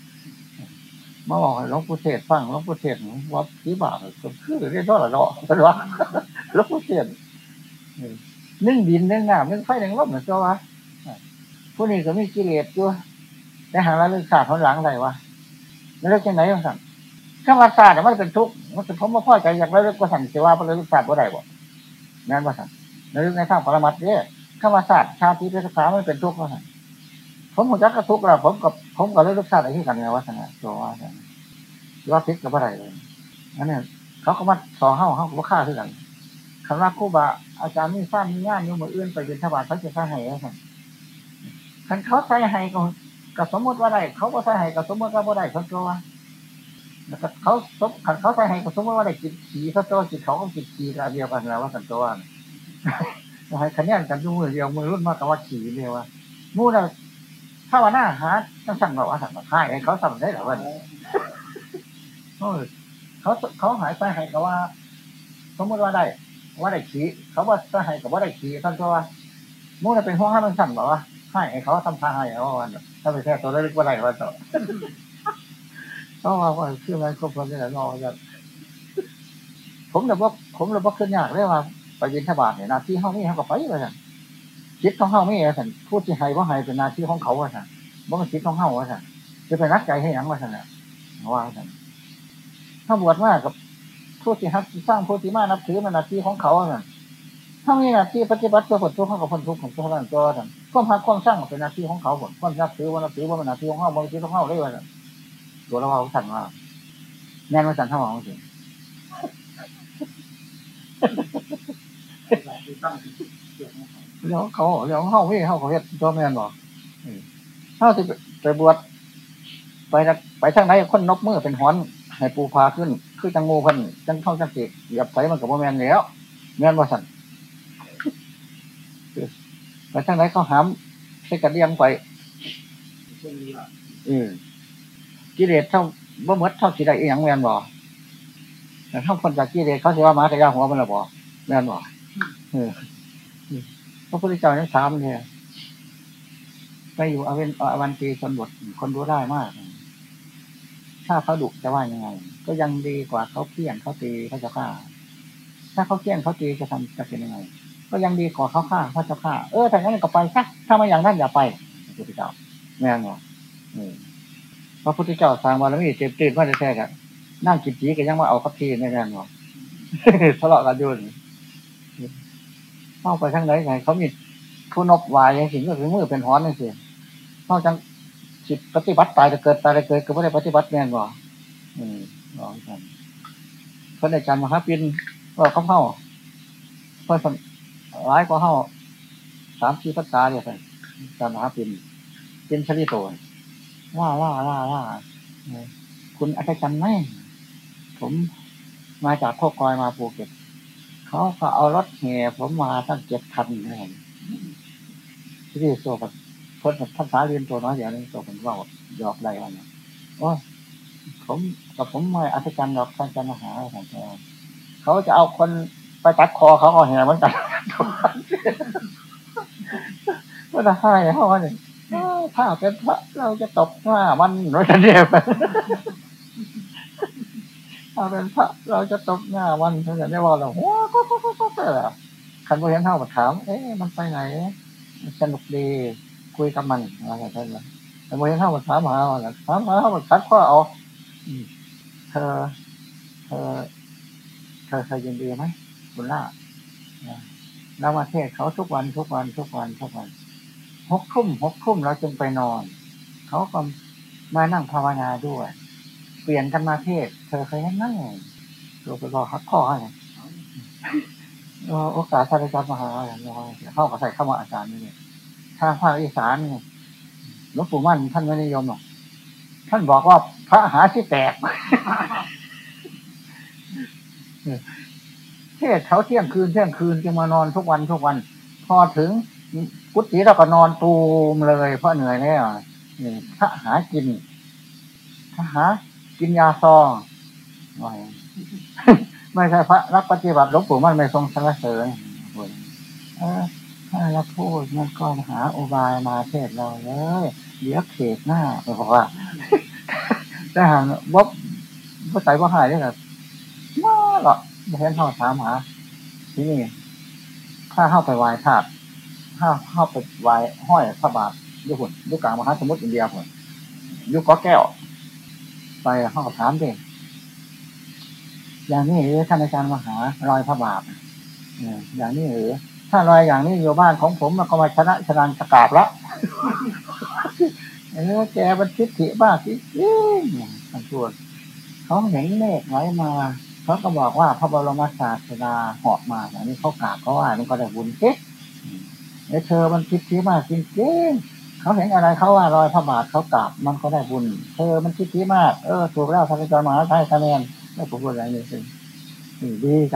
[SPEAKER 1] มาบอกหลวงปู่เทศฟังหลวงปู่เทศว่าผีบาปก็คือเรียกว่าละเนาะเป็นว่าหลวงปู่เทศนึ่งดินนึ่งน้ำนึ่งไฟนึ่งร่มเนี่ยตัววะผู้นี้ก็มีกิเลสด้วยแต่หาแล้วเรื่องศาสตร์คนหลังไรวะแล้วเรื่องไหนวะสั่งข้ามาศาสตร์มันเป็นทุกข์มันเป็นผมมาพ่อใจอยากแล้วเรื่องก็สั่งเสียว่าเพราะเรื่องศาสตร์ว่าใดบ่ นั่นว่าสั่งแล้วเรื่องในทางปรมัตเนี่ยข้ามาศาสตร์ชาติเป็นสามันเป็นทุกข์ว่าสั่งผมหมดจักก็ทุกข์ล้วผมกับผมกับเรื่องศาตร์อะไรที่กันไงวะสั่งตัวว่าสั่งว่าพิษกับอะไรเลยอันนี้เขาก็มาสอเฮ้าเฮ้าก็ฆ่าที่กันคำว่าครูบาอาจารย์มีสร้างมีงานอยู่มืออื่นไปเป็นทบาทพระเจ้าข้างให้สั่งคันเขาใส่ให้ก็สมมติว่าได้เขาก็ใส่ให้ก็สมมติว่าบ่ได้คนตัว แล้วก็เขาสมคันเขาใส่ให้ก็สมมติว่าได้กินขี่เขาตัวกินเขาก็กินขี่กันเดียวกันแล้วว่าสันตัวให้คะแนนกันอยู่มือเดียวมือรุ่นมากกว่าขี่เดียวว่ามู่น่ะถ้าว่าหน้าหาต้องสั่งบอกว่าสั่งบอกให้เขาสั่งได้หรอวะเขาเขาหายไปให้ก็ว่า สมมติว่าได้ ว่าได้ขี่เขาว่าจะให้กับว่าได้ขี่ท่านตัวมู่น่ะเป็นห้องให้มันสั่งบอกว่าให้เขาทำทางให้เอาวันถ้าไปแค่ตัวเล็กว่าไรว่าต่อ เขาว่าว่าคือมันครบคนนี่แหละรอจะผมเลยว่าผมเลยว่าขึ้นยากเลยว่าไปยินทบาทเนี่ยนาที่ห้องนี้เขาก็ไปเลยสันคิดของเขาไม่เองสั่นพูดที่ให้ว่าให้เป็นนาที่ของเขาว่าสั่นว่ามันคิดของเขาว่าสั่นจะไปนักใจให้ยังว่าสั่นน่ะว่าสันถ้าบวชมากกับพูดที่ฮักสร้างพูดที่มานับถือมันนาที่ของเขาสันถ้ามีนาที่ปฏิบัติเพื่อผลทุกข์ของคนทุกข์ของตัวนั้นตัวสั่นความหักความสร้างเป็นหน้าที่ของเขาผลความนับถือว่านับถือว่าเป็นหน้าที่ของเขาบางทีต้องเข้าได้ว่า ตัวเราเขาสั่นว่าแน่นว่าสั่นเท่าของสิเดี๋ยวเขาเดี๋ยวเขาวิ่งเขาเขาเฮ็ดตัวแม่นบอกเขาจะไปบวชไปไปทางไหนคนนกมือเป็นหอนให้ปูพาขึ้น คือจังงูพันจังเข้าจังสิหยับใส่มันกับว่าแมนแล้วแมนว่าสั่นไปทางไหนเขาหามใช้กระเดียงไปอืม กิเลสเท่าบ่มดเท่าสีใดอีหยังแม่นบ่แต่เท่าคนจากกิเลสเขาสิว่ามาแต่ยาหัวมันละบ่แม่นบ่เออพระพุทธเจ้ายังถามเลยไปอยู่อเวนอวันตีชนบทคนรู้ได้มาก ถ้าเขาดุจะว่ายังไง ก็ยังดีกว่าเขาเพี้ยนเขาตีเขาจะฆ่า ถ้าเขาเพี้ยนเขาตีจะทำจะเป็นยังไง ก็ยังดีกว่าเขาฆ่าเขาจะฆ่า เออแต่งั้นก็ไปซักถ้าไม่อย่างนั้นอย่าไปพระพุทธเจ้าแม่งเหรอ พระพุทธเจ้าสร้างบารมีเจ็บตื่นว่าจะแท้กันนั่งกินจีก็ยังมาเอาคับทีในแม่งหรอทะเลาะกันยุ่นเข้าไปทางไหนไงเขามีทุนบวายอย่างสิ่งก็คือมือเป็นหอนนี่สินอกจากจิตปฏิบัติตายจะเกิดตายจะเกิดก็ไม่ได้ปฏิบัติแม่งหรออืมลองกันพระอาจารย์มหาปินก็เขาเข้าเพื่อนร้ายกว่าเข้าสามสี่พัษาเนี่ยไปอาจารย์มหาปินเป็นชลิโต ว่าว่าว่าว่าคุณอาจารย์ไหมผมมาจากโคกอยมาภูเก็ตเขาก็เอารถแห่ผมมาตั้งเจ็ดคันเลยที่โซ่กับคนภาษาเรียนตัวน้อยอย่างนี้ตัวผมว่าหยอกได้วันโอ้ผมกับผมมาอาจารย์ดอกท่านจะมาหาของเขาเขาจะเอาคนไปตัดคอเขาเอาแห่เหมือนกันก็จะให้เขาเนี่ย ถ้าเป็นพระเราจะตบว่ามันเราจะเรียบถ้าเป็นพระเราจะตบหน้ามันเขาจะได้ว่าเราโอ้ก็ก็ก็ก็แล้วคันพอเห็นเท่ามาถาม เอ๊ะมันไปไหนสนุกดีคุยกับมันอะไรกันเลยแต่พอเห็นเท่ามาถามหาว่าถามหาเขามาคัดข้อเอาเธอ เธอ เธอเคยยินดีไหมคุณล่าเรามาเทศเขาทุกวันทุกวันทุกวันทุกวัน หกทุ่มหกทุ่มเราจึงไปนอน เขาก็มานั่งภาวนาด้วย เปลี่ยนกันมาเทศ เธอเคยนั่งตัวไปรอฮักข้อไงโอกาสท่านอาจารย์มหาเข้ากับใส่เข้ามาอาจารย์นี่ทางภาคอีสานนี่หลวงปู่มั่นท่านไม่นิยมหรอกท่านบอกว่าพระหาที่แตกเทศเขาเที่ยงคืนเที่ยงคืนจึงมานอนทุกวันทุกวัน พอถึงกุฏิเราก็นอนตูมเลยเพราะเหนื่อยแล้วนี่ถ้าหากินถ้าหา กินยาซองไม่ไม่ใช่พระรับปฏิบัติหลวงปู่มันไม่ทรงสรรเสริญเออถ้าเราพูดมันก็หาอุบายมาเทศเราเลยเดี๋ยวเขตหน้าบอกว่าถ้าหากบ๊อบบ๊อบใส่บ๊อบหายได้แบบมาหรอกไม่เห็นเขาถามหา ที่นี่ ถ้าเข้าไปไหว้ธาตุ ถ้าข้าไปไหว้ห้อยพระบาทยุหุ่นยุคกลางมหาสมุทรอินเดียหุ่นยุคก้อแก้ว ไปเข้าถามเด็อย่างนี้หรือท่านอาจารย์มหารอยพระบาทอย่างนี้หรือ ถ้ารอยอย่างนี้อยู่บ้านของผมมันก็มาชนะชนะสกาบละเออแกมันคิดถิบ้าคิดจริงมันชวนเขาเห็นเมฆไหลมาเขาก็บอกว่าพระบรมศาสดาเหาะมาอย่างนี้เขากราบเขาว่ามันก็ได้บุญเจ๊ ไอ้เธอมันคิดถิมากจริงๆเขาเห็นอะไรเขาว่ารอยพระบาทเขากราบมันก็ได้บุญ เธอมันคิดถิมาก เออถูกแล้วท่านอาจารย์มหาไทยคะแนนไม่ผมพูดอะไรเลยสิดีใจ